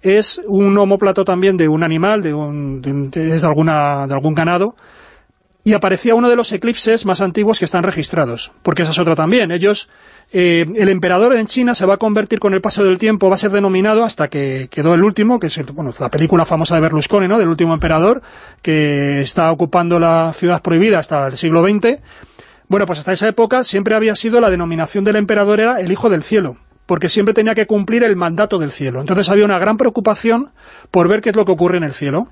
es un homóplato también de un animal, de, un, de, de- es de alguna, de algún ganado, y aparecía uno de los eclipses más antiguos que están registrados, porque esa es otra también. Ellos, eh, el emperador en China se va a convertir con el paso del tiempo, va a ser denominado hasta que quedó el último, que es bueno, la película famosa de Berlusconi, ¿no?, del último emperador, que está ocupando la ciudad prohibida hasta el siglo XX. Bueno, pues hasta esa época siempre había sido la denominación del emperador era el hijo del cielo, porque siempre tenía que cumplir el mandato del cielo. Entonces había una gran preocupación por ver qué es lo que ocurre en el cielo.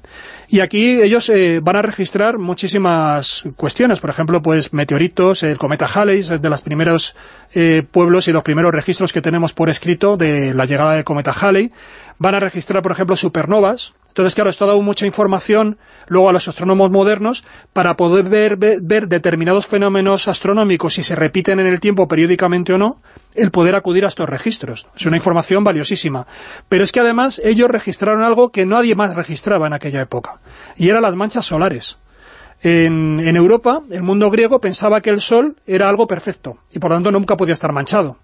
Y aquí ellos eh, van a registrar muchísimas cuestiones, por ejemplo, pues meteoritos, el cometa Halley, es de los primeros eh, pueblos y los primeros registros que tenemos por escrito de la llegada del cometa Halley. Van a registrar, por ejemplo, supernovas. Entonces, claro, esto ha dado mucha información luego a los astrónomos modernos para poder ver, determinados fenómenos astronómicos, si se repiten en el tiempo periódicamente o no, el poder acudir a estos registros. Es una información valiosísima. Pero es que además ellos registraron algo que nadie más registraba en aquella época, y eran las manchas solares. En, en Europa, el mundo griego pensaba que el Sol era algo perfecto, y por lo tanto nunca podía estar manchado.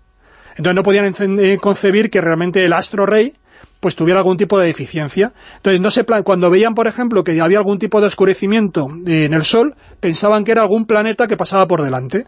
Entonces no podían eh, concebir que realmente el astro rey pues tuviera algún tipo de deficiencia. Entonces, no se pla- cuando veían, por ejemplo, que había algún tipo de oscurecimiento eh, en el Sol, pensaban que era algún planeta que pasaba por delante.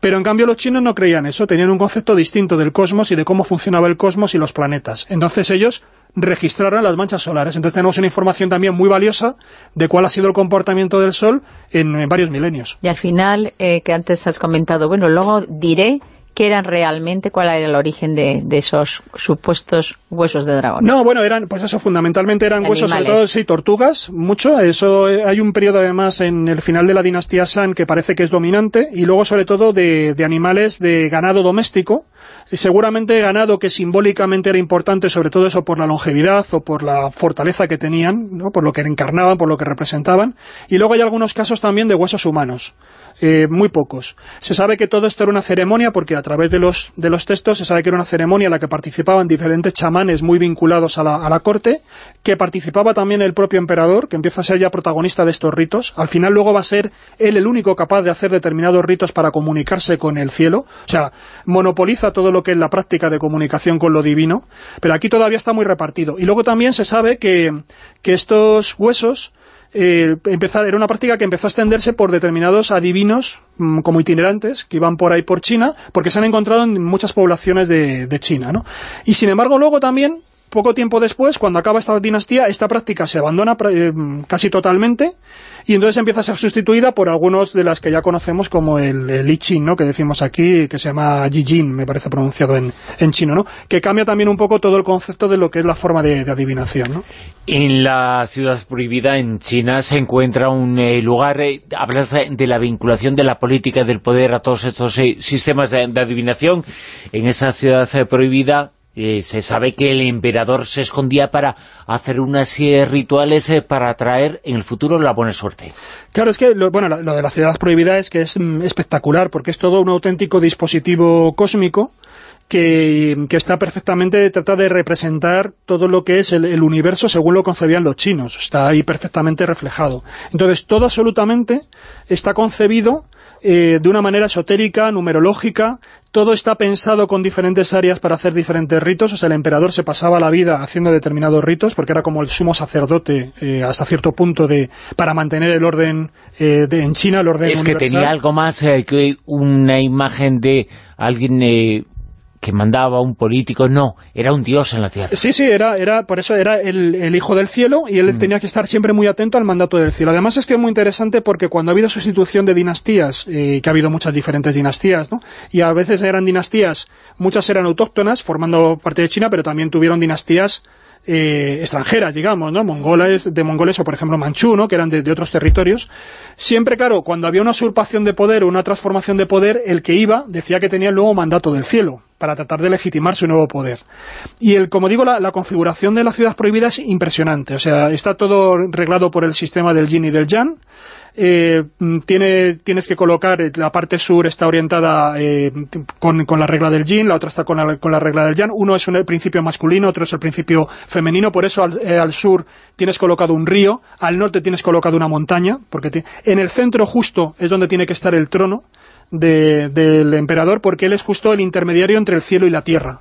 Pero en cambio los chinos no creían eso, tenían un concepto distinto del cosmos y de cómo funcionaba el cosmos y los planetas. Entonces ellos registraron las manchas solares. Entonces tenemos una información también muy valiosa de cuál ha sido el comportamiento del Sol en, en varios milenios. Y al final, eh, que antes has comentado, bueno, luego diré qué eran realmente, cuál era el origen de, de esos supuestos huesos de dragón. No, bueno, eran, pues eso, fundamentalmente eran huesos, sobre todo, sí, tortugas, mucho. Eso, eh, hay un periodo además en el final de la dinastía San que parece que es dominante, y luego sobre todo de, de animales de ganado doméstico, seguramente ganado que simbólicamente era importante, sobre todo eso por la longevidad o por la fortaleza que tenían, ¿no? por lo que encarnaban, por lo que representaban, y luego hay algunos casos también de huesos humanos. Eh, muy pocos. Se sabe que todo esto era una ceremonia porque a través de los, de los textos se sabe que era una ceremonia en la que participaban diferentes chamanes muy vinculados a la, a la corte, que participaba también el propio emperador, que empieza a ser ya protagonista de estos ritos. Al final luego va a ser él el único capaz de hacer determinados ritos para comunicarse con el cielo. O sea, monopoliza todo lo que es la práctica de comunicación con lo divino, pero aquí todavía está muy repartido. Y luego también se sabe que, que estos huesos eh, empezar, era una práctica que empezó a extenderse por determinados adivinos mm, como itinerantes que iban por ahí por China, porque se han encontrado en muchas poblaciones de, de China, ¿no? Y sin embargo luego también, poco tiempo después, cuando acaba esta dinastía, esta práctica se abandona eh, casi totalmente y entonces empieza a ser sustituida por algunos de las que ya conocemos como el, el I Ching, ¿no? que decimos aquí, que se llama Jin, me parece pronunciado en, en chino, ¿no? que cambia también un poco todo el concepto de lo que es la forma de, adivinación. ¿no? En la ciudad prohibida, en China, se encuentra un eh, lugar, eh, hablas de, de la vinculación de la política y del poder a todos estos eh, sistemas de, adivinación. En esa ciudad eh, prohibida eh, se sabe que el emperador se escondía para hacer unas serie rituales eh, para atraer en el futuro la buena suerte. Claro, es que lo, bueno, lo de la ciudad prohibida es que es mm, espectacular, porque es todo un auténtico dispositivo cósmico que, que está perfectamente, trata de representar todo lo que es el, el universo según lo concebían los chinos, está ahí perfectamente reflejado. Entonces, todo absolutamente está concebido eh, de una manera esotérica, numerológica, todo está pensado con diferentes áreas para hacer diferentes ritos, o sea, el emperador se pasaba la vida haciendo determinados ritos, porque era como el sumo sacerdote eh, hasta cierto punto de para mantener el orden eh, de, en China, el orden Es que tenía algo más eh, que una imagen de alguien eh, que mandaba un político, no, era un dios en la tierra. Sí, sí, era, era por eso era el, el hijo del cielo y él tenía que estar siempre muy atento al mandato del cielo. Además es que es muy interesante porque cuando ha habido sustitución de dinastías, eh, que ha habido muchas diferentes dinastías, ¿no? y a veces eran dinastías, muchas eran autóctonas, formando parte de China, pero también tuvieron dinastías eh, extranjeras, digamos, ¿no? Mongoles, de mongoles o, por ejemplo, manchú, ¿no? Que eran de, otros territorios. Siempre, claro, cuando había una usurpación de poder o una transformación de poder, el que iba decía que tenía el nuevo mandato del cielo para tratar de legitimar su nuevo poder. Y, el como digo, la, la configuración de la ciudad prohibida es impresionante. O sea, está todo reglado por el sistema del yin y del yang, eh, tiene, tienes que colocar, eh, la parte sur está orientada eh, con, la regla del yin, la otra está con la, con la regla del yang, uno es un, el principio masculino, otro es el principio femenino, por eso al, eh, al sur tienes colocado un río, al norte tienes colocado una montaña, porque ti- en el centro justo es donde tiene que estar el trono de- del emperador, porque él es justo el intermediario entre el cielo y la tierra.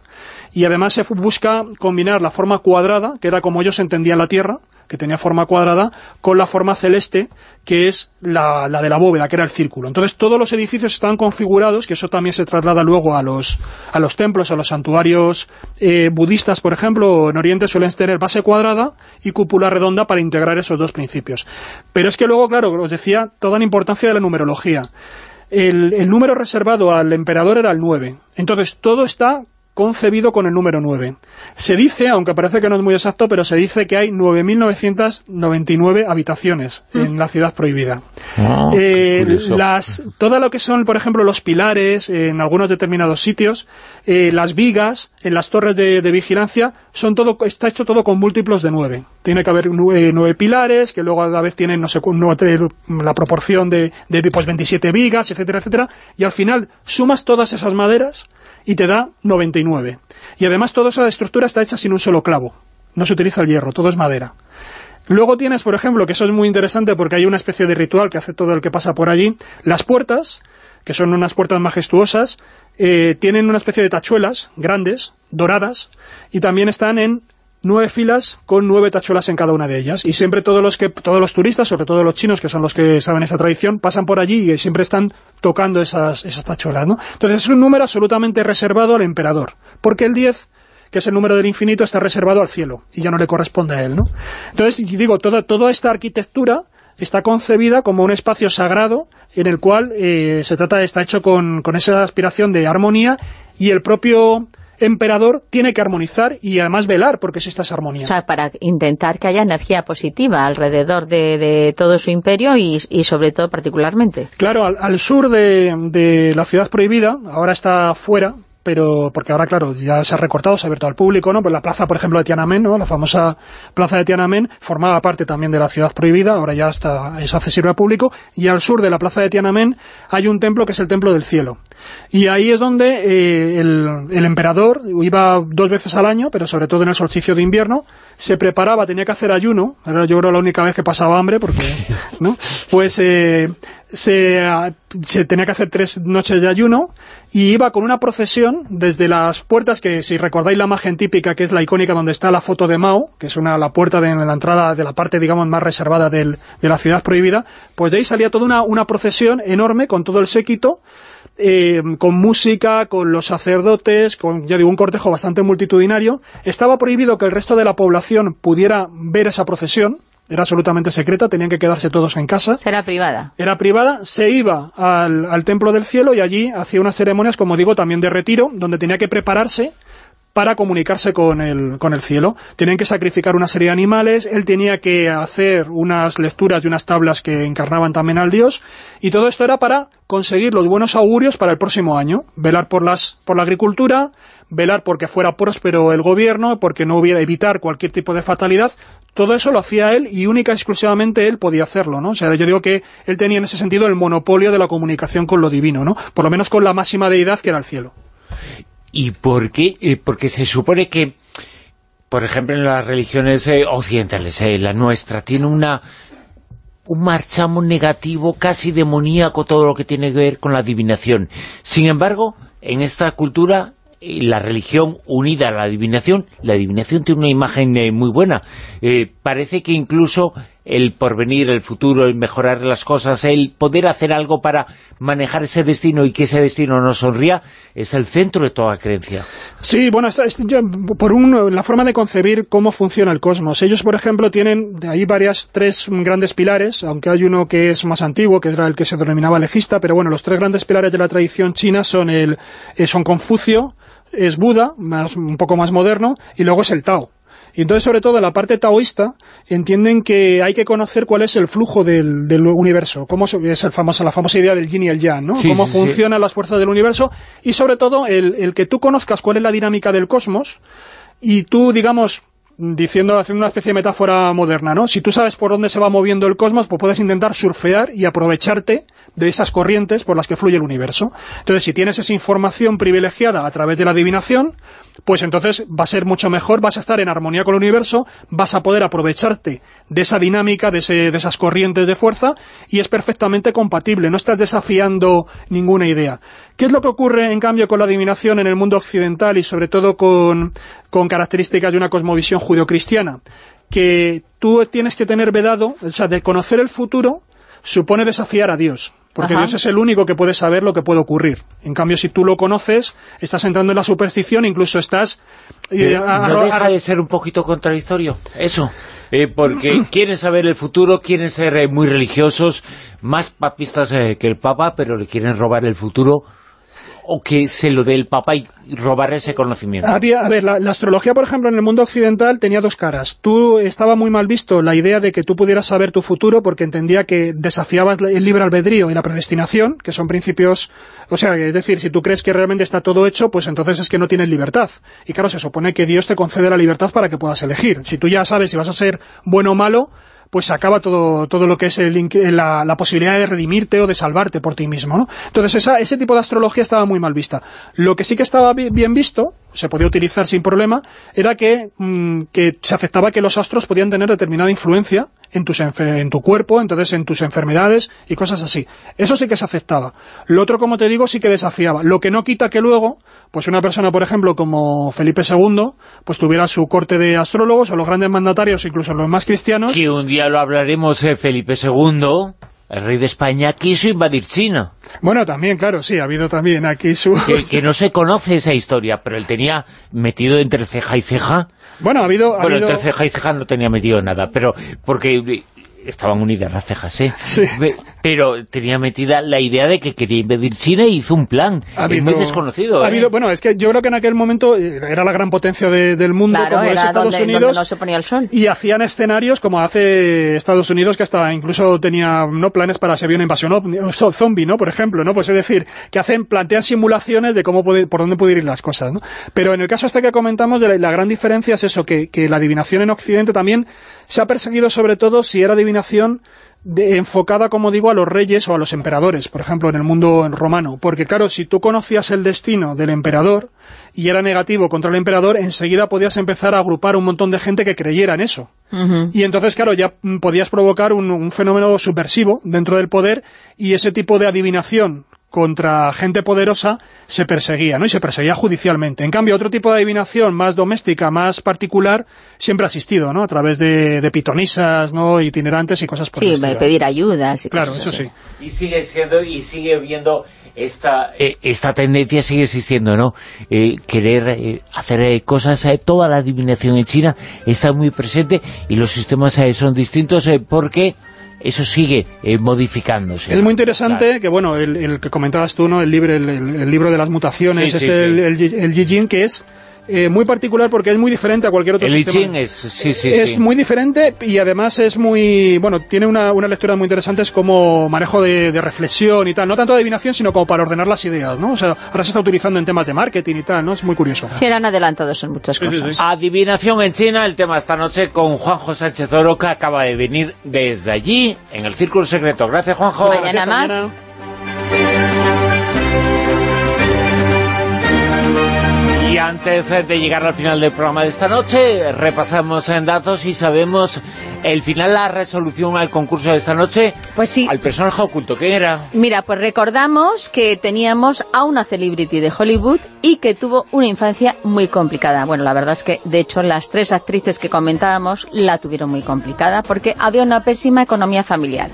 Y además se busca combinar la forma cuadrada, que era como ellos entendían la tierra, que tenía forma cuadrada, con la forma celeste, que es la, la de la bóveda, que era el círculo. Entonces todos los edificios estaban configurados, que eso también se traslada luego a los, a los templos, a los santuarios eh, budistas, por ejemplo, en Oriente suelen tener base cuadrada y cúpula redonda para integrar esos dos principios. Pero es que luego, claro, os decía, toda la importancia de la numerología. El, el número reservado al emperador era el 9. Entonces todo está concebido con el número 9. Se dice, aunque parece que no es muy exacto, pero se dice que hay 9.999 habitaciones en la ciudad prohibida. Ah, Eh, las, todo lo que son, por ejemplo, los pilares eh, en algunos determinados sitios, eh, las vigas en las torres de, de vigilancia, son todo está hecho todo con múltiplos de nueve. Tiene que haber nueve, nueve pilares, que luego a la vez tienen, no sé, no, la proporción de, de pues 27 vigas, etcétera, etcétera, y al final sumas todas esas maderas y te da 99. Y además toda esa estructura está hecha sin un solo clavo. No se utiliza el hierro, todo es madera. Luego tienes, por ejemplo, que eso es muy interesante porque hay una especie de ritual que hace todo el que pasa por allí. Las puertas, que son unas puertas majestuosas, eh, tienen una especie de tachuelas grandes, doradas, y también están en nueve filas con nueve tachuelas en cada una de ellas. Y siempre todos los que todos los turistas, sobre todo los chinos, que son los que saben esa tradición, pasan por allí y siempre están tocando esas, esas tachuelas, ¿no? Entonces es un número absolutamente reservado al emperador, porque el 10 que es el número del infinito, está reservado al cielo, y ya no le corresponde a él, ¿no? Entonces, digo, toda, toda esta arquitectura está concebida como un espacio sagrado en el cual eh, se trata, está hecho con, con esa aspiración de armonía, y el propio emperador tiene que armonizar y además velar porque exista esa armonía. O sea, para intentar que haya energía positiva alrededor de, de todo su imperio y, y sobre todo particularmente. Claro, al, al sur de, de la ciudad prohibida, ahora está fuera, pero porque ahora, claro, ya se ha recortado, se ha abierto al público, ¿no? Pues la plaza, por ejemplo, de Tiananmen, ¿no? La famosa plaza de Tiananmen formaba parte también de la ciudad prohibida, ahora ya está, es accesible al público, y al sur de la plaza de Tiananmen hay un templo que es el Templo del Cielo. Y ahí es donde eh, el, el emperador iba dos veces al año, pero sobre todo en el solsticio de invierno, se preparaba, tenía que hacer ayuno, era yo creo la única vez que pasaba hambre, porque, ¿no? (laughs) Pues eh, se, se tenía que hacer tres noches de ayuno y iba con una procesión desde las puertas, que si recordáis la imagen típica, que es la icónica donde está la foto de Mao, que es una la puerta de la entrada de la parte, digamos, más reservada del, de la ciudad prohibida, pues de ahí salía toda una, una procesión enorme con todo el séquito, eh, con música, con los sacerdotes, con, ya digo, un cortejo bastante multitudinario. Estaba prohibido que el resto de la población pudiera ver esa procesión, era absolutamente secreta, tenían que quedarse todos en casa. Será privada. Era privada, se iba al, al Templo del Cielo y allí hacía unas ceremonias, como digo, también de retiro, donde tenía que prepararse para comunicarse con el, con el cielo. Tenían que sacrificar una serie de animales, él tenía que hacer unas lecturas y unas tablas que encarnaban también al dios, y todo esto era para conseguir los buenos augurios para el próximo año, velar por, las, por la agricultura, velar porque fuera próspero el gobierno, porque no hubiera evitar cualquier tipo de fatalidad, todo eso lo hacía él y única y exclusivamente él podía hacerlo, ¿no? O sea, yo digo que él tenía en ese sentido el monopolio de la comunicación con lo divino, ¿no? Por lo menos con la máxima deidad que era el cielo. ¿Y por qué? Eh, porque se supone que, por ejemplo, en las religiones eh, occidentales, eh, la nuestra, tiene una un marchamo negativo, casi demoníaco, todo lo que tiene que ver con la adivinación. Sin embargo, en esta cultura la religión unida a la adivinación, la adivinación tiene una imagen muy buena. Parece que incluso el porvenir, el futuro, el mejorar las cosas, el poder hacer algo para manejar ese destino y que ese destino nos sonría, es el centro de toda creencia. Sí, bueno, por un, la forma de concebir cómo funciona el cosmos. Ellos, por ejemplo, tienen ahí varias, tres grandes pilares, aunque hay uno que es más antiguo, que era el que se denominaba legista, pero bueno, los tres grandes pilares de la tradición china son el eh, son Confucio, es Buda, más, un poco más moderno, y luego es el Tao. Y entonces, sobre todo, en la parte taoísta, entienden que hay que conocer cuál es el flujo del, del universo, cómo es el famoso, la famosa idea del yin y el yang, ¿no? Sí, cómo sí, sí. funcionan las fuerzas del universo, y sobre todo, el, el que tú conozcas cuál es la dinámica del cosmos, y tú, digamos, diciendo, haciendo una especie de metáfora moderna, ¿no? Si tú sabes por dónde se va moviendo el cosmos, pues puedes intentar surfear y aprovecharte de esas corrientes por las que fluye el universo. Entonces, si tienes esa información privilegiada a través de la adivinación, pues entonces va a ser mucho mejor, vas a estar en armonía con el universo, vas a poder aprovecharte de esa dinámica, de, ese- de esas corrientes de fuerza, y es perfectamente compatible, no estás desafiando ninguna idea. ¿Qué es lo que ocurre, en cambio, con la adivinación en el mundo occidental y sobre todo con, con características de una cosmovisión judio-cristiana? Que tú tienes que tener vedado, o sea, de conocer el futuro supone desafiar a Dios, porque Ajá. Dios es el único que puede saber lo que puede ocurrir. En cambio, si tú lo conoces, estás entrando en la superstición, incluso estás... eh, Eh, a- ¿No deja de ser un poquito contradictorio eso? Eh, porque (clears throat) quieren saber el futuro, quieren ser eh, muy religiosos, más papistas eh, que el Papa, pero le quieren robar el futuro, o que se lo dé el Papa y robar ese conocimiento. Había, a ver, la, la astrología, por ejemplo, en el mundo occidental tenía dos caras. Tú estaba muy mal visto la idea de que tú pudieras saber tu futuro porque entendía que desafiabas el libre albedrío y la predestinación, que son principios... O sea, es decir, si tú crees que realmente está todo hecho, pues entonces es que no tienes libertad. Y claro, se supone que Dios te concede la libertad para que puedas elegir. Si tú ya sabes si vas a ser bueno o malo, pues acaba todo, todo lo que es el la, la posibilidad de redimirte o de salvarte por ti mismo, ¿no? Entonces esa, ese tipo de astrología estaba muy mal vista. Lo que sí que estaba bi- bien visto, se podía utilizar sin problema, era que, mm, que se aceptaba que los astros podían tener determinada influencia en, tus en tu cuerpo, entonces en tus enfermedades y cosas así. Eso sí que se aceptaba. Lo otro, como te digo, sí que desafiaba. Lo que no quita que luego, pues una persona, por ejemplo, como Felipe II, pues tuviera su corte de astrólogos o los grandes mandatarios, incluso los más cristianos, Que un día lo hablaremos, eh, Felipe II, el rey de España, quiso invadir China. Bueno, también, claro, sí, ha habido también aquí su... Que, que no se conoce esa historia, pero él tenía metido entre ceja y ceja. Bueno, ha habido... ha Bueno, habido- entre ceja y ceja no tenía metido nada, pero porque estaban unidas las cejas, ¿eh? Sí. Pe- Pero tenía metida la idea de que quería invadir China y hizo un plan. ha muy desconocido, ha ¿eh? habido- bueno, es que yo creo que en aquel momento eh, era la gran potencia de- del mundo, Claro, como es Estados donde, donde Unidos, no se ponía el sol. y hacían escenarios como hace Estados Unidos, que hasta incluso tenía no planes para si había una invasión o zombie, ¿no? Por ejemplo, ¿no? Pues es decir, que hacen plantean simulaciones de cómo puede, por dónde pueden ir las cosas, ¿no? Pero en el caso este que comentamos, de la, la gran diferencia es eso, que, que la adivinación en Occidente también se ha perseguido sobre todo si era adivinación de- enfocada, como digo, a los reyes o a los emperadores, por ejemplo, en el mundo romano. Porque claro, si tú conocías el destino del emperador y era negativo contra el emperador, enseguida podías empezar a agrupar un montón de gente que creyera en eso. Y entonces, claro, ya podías provocar un, un fenómeno subversivo dentro del poder y ese tipo de adivinación contra gente poderosa se perseguía, ¿no? Y se perseguía judicialmente. En cambio, otro tipo de adivinación más doméstica, más particular, siempre ha existido, ¿no? A través de, de pitonisas, ¿no? Itinerantes y cosas por el Sí, estilo. pedir ayudas. y Claro, cosas eso así. sí. Y sigue siendo, y sigue viendo esta, eh, esta tendencia sigue existiendo, ¿no? Eh, querer eh, hacer eh, cosas, eh, toda la adivinación en China está muy presente y los sistemas eh, son distintos eh, porque eso sigue eh, modificándose. Es muy interesante que, bueno, el, el que comentabas tú, ¿no? El, libro, el, libro de las mutaciones, Sí, este, sí. el, Jing, que es eh, muy particular porque es muy diferente a cualquier otro El sistema. Ching es, sí, sí, es sí. muy diferente y además es muy, bueno, tiene una, una lectura muy interesante, es como manejo de, de reflexión y tal, no tanto de adivinación, sino como para ordenar las ideas, ¿no? O sea, ahora se está utilizando en temas de marketing y tal, ¿no? Es muy curioso. Sí, eran adelantados en muchas cosas. sí. Adivinación en China, el tema esta noche con Juanjo Sánchez Oro, que acaba de venir desde allí, en el Círculo Secreto. Gracias, Juanjo. Mañana más. Mañana. Antes de llegar al final del programa de esta noche, repasamos en datos y sabemos el final, la resolución al concurso de esta noche. Pues sí. Al personaje oculto, ¿qué era? Mira, pues recordamos que teníamos a una celebrity de Hollywood y que tuvo una infancia muy complicada. Bueno, la verdad es que, de hecho, las tres actrices que comentábamos la tuvieron muy complicada porque había una pésima economía familiar.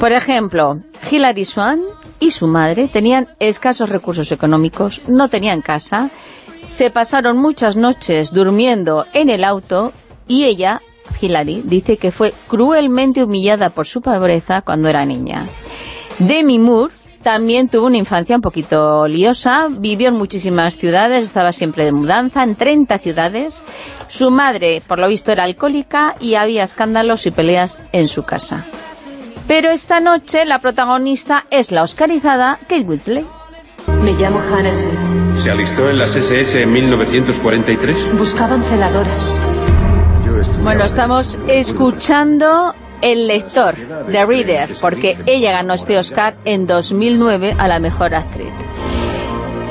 Por ejemplo, Hilary Swan y su madre tenían escasos recursos económicos, no tenían casa, se pasaron muchas noches durmiendo en el auto y ella, Hilary, dice que fue cruelmente humillada por su pobreza cuando era niña. Demi Moore también tuvo una infancia un poquito liosa, vivió en muchísimas ciudades, estaba siempre de mudanza, en 30 ciudades. Su madre, por lo visto, era alcohólica y había escándalos y peleas en su casa. Pero esta noche la protagonista es la oscarizada Kate Winslet. Me llamo Hannah Smith. ¿Se alistó en las SS en 1943? Buscaban celadoras. Bueno, estamos escuchando El lector, The Reader, porque ella ganó este Oscar en 2009 a la mejor actriz.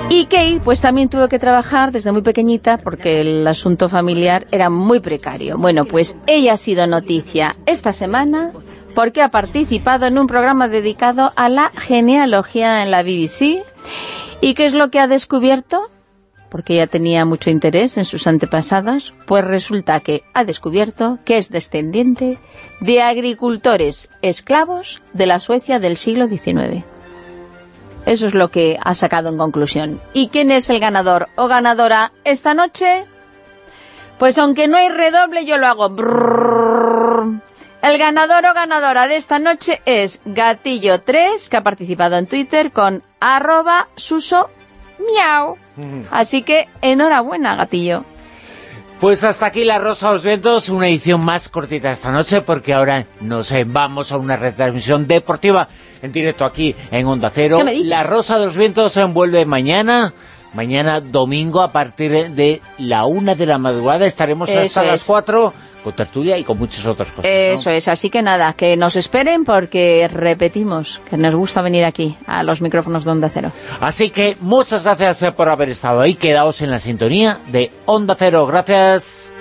Y Kate, pues también tuvo que trabajar desde muy pequeñita porque el asunto familiar era muy precario. Bueno, pues ella ha sido noticia esta semana porque ha participado en un programa dedicado a la genealogía en la BBC. ¿Y qué es lo que ha descubierto? Porque ella tenía mucho interés en sus antepasados, pues resulta que ha descubierto que es descendiente de agricultores esclavos de la Suecia del siglo XIX. Eso es lo que ha sacado en conclusión. ¿Y quién es el ganador o ganadora esta noche? Pues aunque no hay redoble, yo lo hago. El ganador o ganadora de esta noche es Gatillo3, que ha participado en Twitter con arroba suso miau. Así que enhorabuena, Gatillo. Pues hasta aquí La Rosa de los Vientos, una edición más cortita esta noche, porque ahora nos vamos a una retransmisión deportiva en directo aquí en Onda Cero. La Rosa de los Vientos se envuelve mañana, mañana domingo a partir de la una de la madrugada. Estaremos Eso hasta las cuatro tertulia y con muchas otras cosas. ¿no? Eso es, así que nada, que nos esperen porque repetimos que nos gusta venir aquí a los micrófonos de Onda Cero. Así que muchas gracias eh, por haber estado ahí. Quedaos en la sintonía de Onda Cero. Gracias.